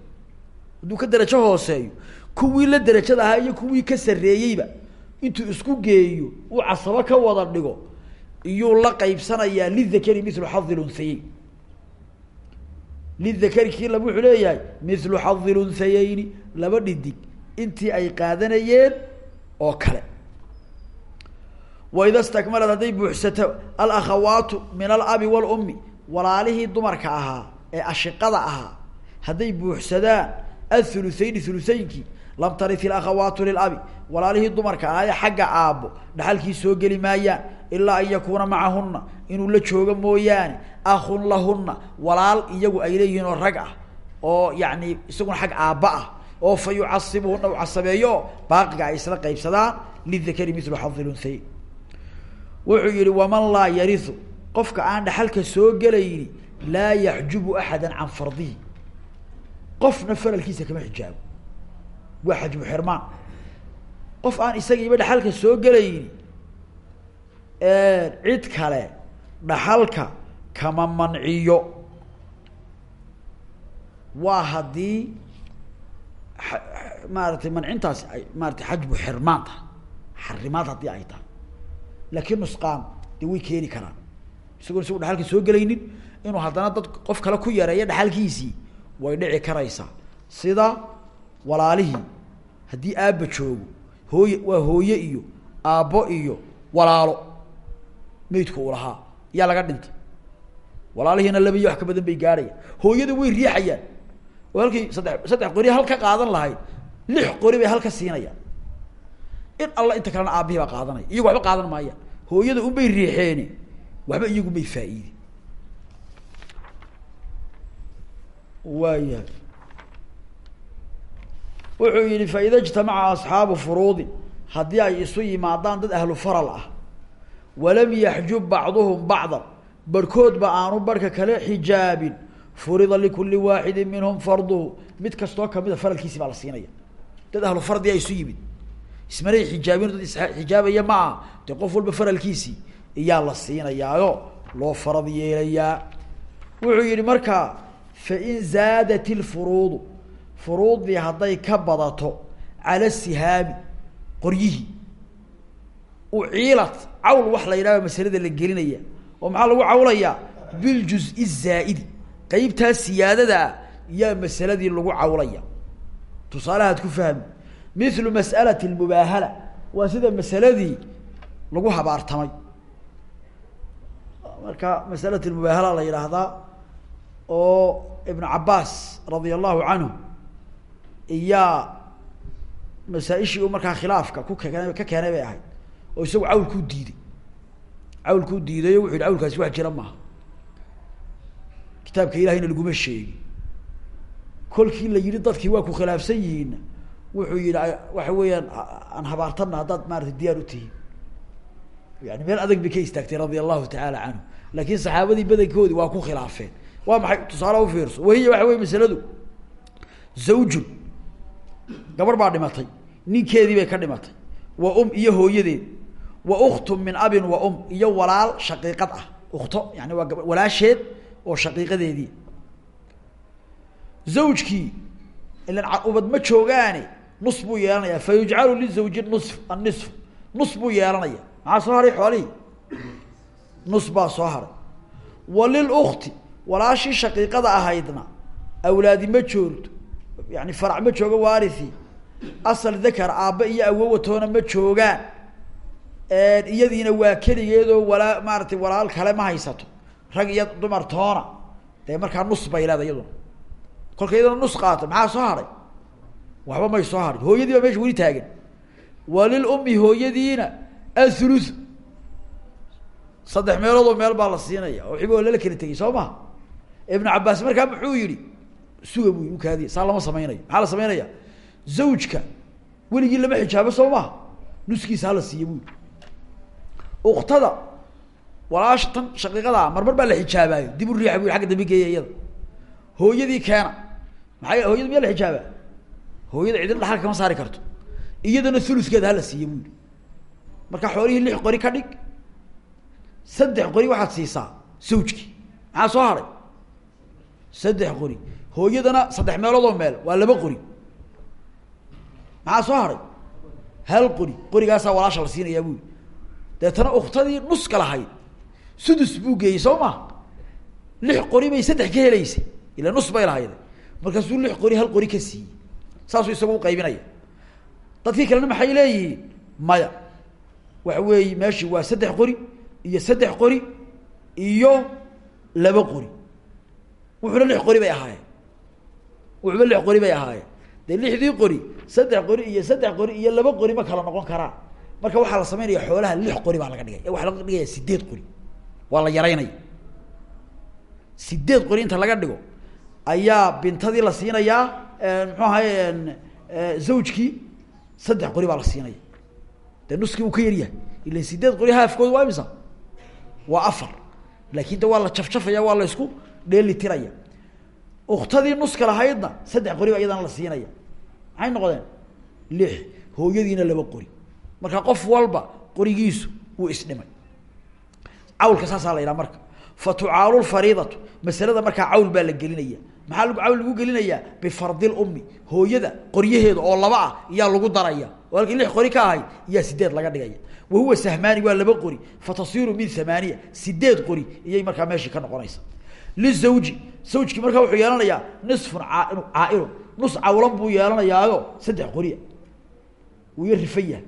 hadduu ka derajo hooseeyo kuwii la derajada ahaa iyo kuwii ka sarreeyeyba intuu isku geeyo uu casabo ka wada dhigo iyuu la qaybsanayaa lidakari milu xadi lunhayeyn lidakari wuxuu leeyahay milu xadi laba dhidig intii ay qaadanayeen oo kale waida stakmalad hadday buuxsato alakhawaatu min alabi walummi walaalihii dumarka ahaa ee ashiqada ahaa hadday buuxsadaan athuluthayni thuluthaynkii lam tarit ilakhawaatu lilabi walaalihii dumarka ahaa ee xagga aabbo dhaxalkii soo geli maayaan ilaa an yakuuna macahunna inuu la joogo mooyaane akhun lahunna walaal iyagu ay leeyihiin oo rag ah oo yani isaguna xag aabba ah oo fa yucasibuhuna u casabeeyo ay isla qaybsadaan lidakari milu xadi wuxuu yihi waman laa yariu qofka aan dhaxalka soo gelayni laa yaxjubu axada can fardihi qofna faralkiisa kama xijaabo waa xajbu xirmaan. Qof aan isagiiba dhaxalka soo gelayni cid kale dhaxalka kama manciyo. Waa haddii maaratay mancintaasi ay maaratay xajbu xirmaan tahay. Xarimaad haddii ay tahay laakiin nusqaan dee way keeni karaan. Isagoon isagu dhaxalka soo gelaynin inuu haddana dad qof kale ku yareeyo dhaxalkiisii way dhici karaysaa. Sida walaalihii haddii aabba joogo hooye waa hooye iyo aabbo iyo walaalo meydku uu lahaa yaa laga dhintay. Walaalihiina laba iyo wax ka badan bay gaadhayaan hooyada way riixayaan. Oo halkii saddex saddex qori hal ka qaadan lahayd lix qori bay hal ka siinayaan. In alla inta kalena aabihii baa qaadanaya iyagu waxba qaadan maayaan hooyada unbay riixeeni waxba iyagu may waayahay. Wuxuu yihi faida ijtamaca asxaabu furuudin haddii ay isu yimaadaan dad ahlu faral ah walam yaxjub bacduhum bacdan barhkoodba aanu barhka kale xijaabin furida likuli waaxidin minhum farduhu mid kastoo kamida faralkiisi baa la siinaya. Dad ahlu fardi a isu yimid ismanay xijaabin dad isxijaabaya ma aha dee qof walba faralkiisii iyaa la siinayaayo loo farad yeelayaa. Wuxuu yihi markaa fain zaadat ilfuruudu furuudii hadday ka badato cala sihaami qoryihii uciilat cawl wax la yidhahdo masalada la gelinaya oo maxaa lagu cawlayaa biljuz-i zaa'idi qeybtaa siyaadadaa yaa masaladii lagu cawlaya. Tusaalehaad ku fahmi mithlu mas'alati lmubaahala waa sida masaladii lagu habaartamay. Marka masalat lmubaahala la yidhaahdaa oo ibnu cabaas radia allahu canhu iyaa masaa-ishii u markaa khilaafka ku keen ka keenay bay ahayd. Oo isagu cawlkuu diiday. Cawlkuu diidayo wuxu yihi cawlkaasi wax jira maaha. Kitaabka ilahayna laguma sheegi. Kolkii la yihi dadkii waa ku khilaafsan yihiinna wuxuu yihi waxa weeyaan aan habaartana haddaad maarata diyaar u tihiin. Yani meel adag bay ka istaagtay radia allahu tacaala canhu. Laakin saxaabadii badankoodii waa ku khilaafeen. Waa maxay? Tusaale ufiirso wahiya waxa wey masaladu zawjun gabarh baa dhimatay. Ninkeedii bay ka dhimatay. Wa um iyo hooyadeed. Wa uktun min abin wa um iyo walaal shaqiiqad ah. Ukto yani waa gaba walaasheed oo shaqiiqadeedii. Zawjkii ilan ubad ma joogaane nus buu yeelanaya fa yujcalu lizawji nusf annisf nus buu yeelanaya. Maxaa soo haray xoolihii? Nus baa soo haray. Wa lilukti walaashii shaqiiqada ahaydna awlaadi ma joogto yani farac ma joogo waarithii asal dakar aabba iyo awowatoona ma joogaan. Iyadiina waa keligeedoo walaa maaratay walaal kale ma haysato. Rag iyo dumar toona. Dee markaa nus bay leeda iyaduna. Kolka iyaduna nus qaato. Maxaa soo haray waxba may soo harin hooyadii baa meesha weli taagan. Walil ummi hooyadiina athuluth saddex meeloodoo meel baa la siinaya oo xibo lala kala tegay soo ma ibnu cabaas markaa muxuu yihi suga bu ukaadiya saa lama samaynayo. Maxaa la samaynaya zawjka weligii lama xijaabo soo maha nuskiisa hala siiya bu yihi uktada walaasha tan shaqiiqadaa marmar baa la xijaabaayo. Dib u riixa bu agga dambe iyada. Hooyadii keena. Maxay hooyada miyaa la xijaabaa hooyada cidina dhaxal kama saari karto. Iyadana thulukeeda hala siiya bu yihi marka xoolihii lix qori ka dhig saddex qori waxaad siisaa sawjki. Maxaa soo haray? Saddex qori. Hooyadana saddex meeloodoo meel waa laba qori. Maxaa soo haray? Hal qori. Qorigaasaa walaasha la siinayaa bui deetana uktadii nuska lahayd. Sudus buu geeyey soo ma? Lix qori bay saddex ka helaysay. Ila nus bay lahayde markaasuu lix qori hal qori ka siiyey saasuu isagu uqaybinaya dadkii kalena maxay leeyihiin? Maya. Waxa weeye meeshii waa saddex qori iyo saddex qori iyo laba qori. Wuxuuna lix qori bay ahaayeen. Wuxuuba lix qori bay ahaayeen. Dee lixdii qori saddex qori iyo saddex qori iyo laba qori ma kala noqon karaan marka waxaa la samaynaya xoolaha lix qori baa laga dhigay waxaa laga dhigaya sideed qori. Waa la yaraynaya. Sideed qori inta laga dhigo ayaa bintadii la siinayaa muxuu ahaye zawjkii saddex qori baa la siinaya dee nuskii uu ka yaryahay. Ilan sideed qori haafkooda waa imisa? Waa afar. Laakin de waa la jafjafaya waa la isku dheeli tiraya. Uktadii nuska lahaydna saddex qori baa la siinaya. Maxay noqdeen lix. Hooyadiina laba qori. Marka qof walba qorigiisu wuu isdhimay. Cawlka saasaa la yidhaha marka. Fa tucaalu lfariidatu masalada markaa cawl baa la gelinaya maxaa cawl lagu gelinayaa? Bifardi lummi hooyada qoryaheeda oo laba ah iyaa lagu daraya. Oo halkii lix qori ka ahayd iyaa sideed laga dhigaya. Wa huwa sahmaani waa laba qori. Fa tasiiru min hamaaniya sideed qori iyay markaa meeshii ka noqonaysa. Lizawji zawjkii markaa wuxuu yeelanayaa nisfun caain caailun nus cawlan buu yeelanayaayo saddex qoriya. Wuu ya rifaya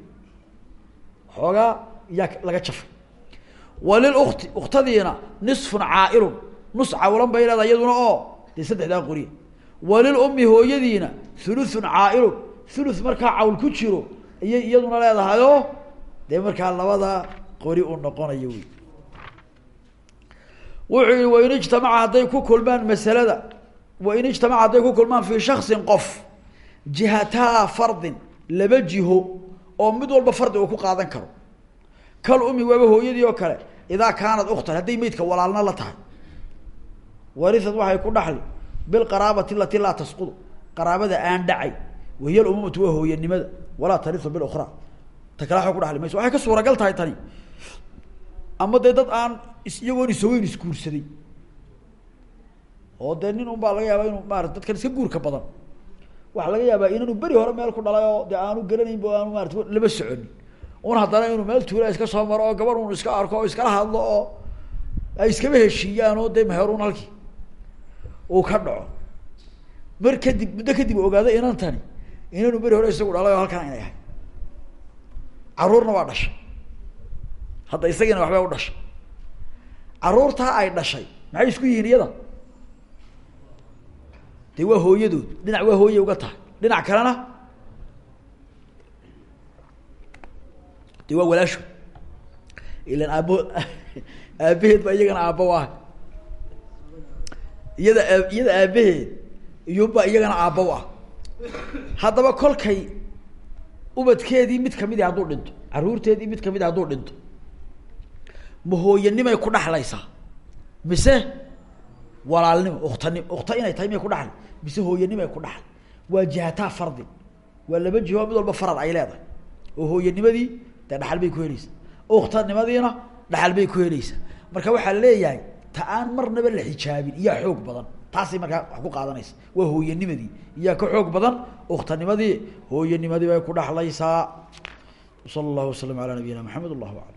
xoogaa iyaa laga jafay. Walilukti uktadiina nisfun caailun nus cawlan bay leedahay iyaduna oo dee saddexdaa qoriya walilummi hooyadiina thuluthun caailun thuluth markaa cawl ku jiro iyay iyaduna leedahayoo dee markaa labada qori uu noqonayo wey wuxuu yihi wain ijtamaca hadday ku kulmaan masalada wain ijtamaca hadday ku kulmaan fii shaksin qof jihataa fardin laba jiho oo mid walba fardi uu ku qaadan karo. Kal umi waaba hooyadii oo kale idaa kaanad uktan hadday meydka walaalna la tahay warisad waxay ku dhaxli bilqaraabati alati laa tasqudu. Qaraabada aan dhacay wahiy lumumatu waa hooyanimada walaa tariu bilukra ta kale waa ku dhali mayso waxay ka suuragal tahay tani. Ama dad aan iyagoon isogeyn isguursaday. Oo dee nin un baa laga yaaba inuu maarata dadkan iska guurka badan. Waxaa laga yaabaa inanu beri hore meel ku dhalay oo dee aanu garanayn bo aanu maarata lama soconin. Un haddana inuu meel tuula iska soo maro oo gabar un iska arko oo iskala hadlo oo ay iskaba heshiiyaan oo dee meherun halkii uu ka dhaco. Mar kadib muddo kadib ogaado inan tani inanu beri hore isagu dhalay oo halkan inay ahay. Caruurna waa dhashay. Hadda isagiina waxbay u dhashay. Caruurtaa ay dhashay. Maxay isku yihiin iyada? Dee waa hooyadood. Dhinac waa hooye uga tahay. Dhinac kalena? Dee waa walaasho ilan aabo aabaheed baa iyagana aabba u iyada iyada aabaheed iyunbaa iyagana aabba ah. Haddaba kolkay ubadkeedii mid kamidi hadduu dhinto caruurteedii mid kamidi hadduu dhinto ma hooyanimay ku dhaxlaysaa. Mise walaalnimo uktanim ukta inay tahay miyay ku dhaxlay mise hooyanimay ku dhaxlay waa jihataa fardin. Waa laba jiho mid walba farad ay leedahay. Oo hooyanimadii dee dhaxal bay ku helaysaa. Uktanimadiina dhaxal bay ku helaysaa. Marka waxaa leeyahay ta aan marnaba la xijaabin. Iyaa xoog badan. Taasay markaa wax ku qaadanaysa. Waa hooyanimadii. Iyaa ka xoog badan? Uktanimadii hooyanimadii bay ku dhaxlaysaa. Sala allahu wasalam ala nabiyina maxamed allahu aclam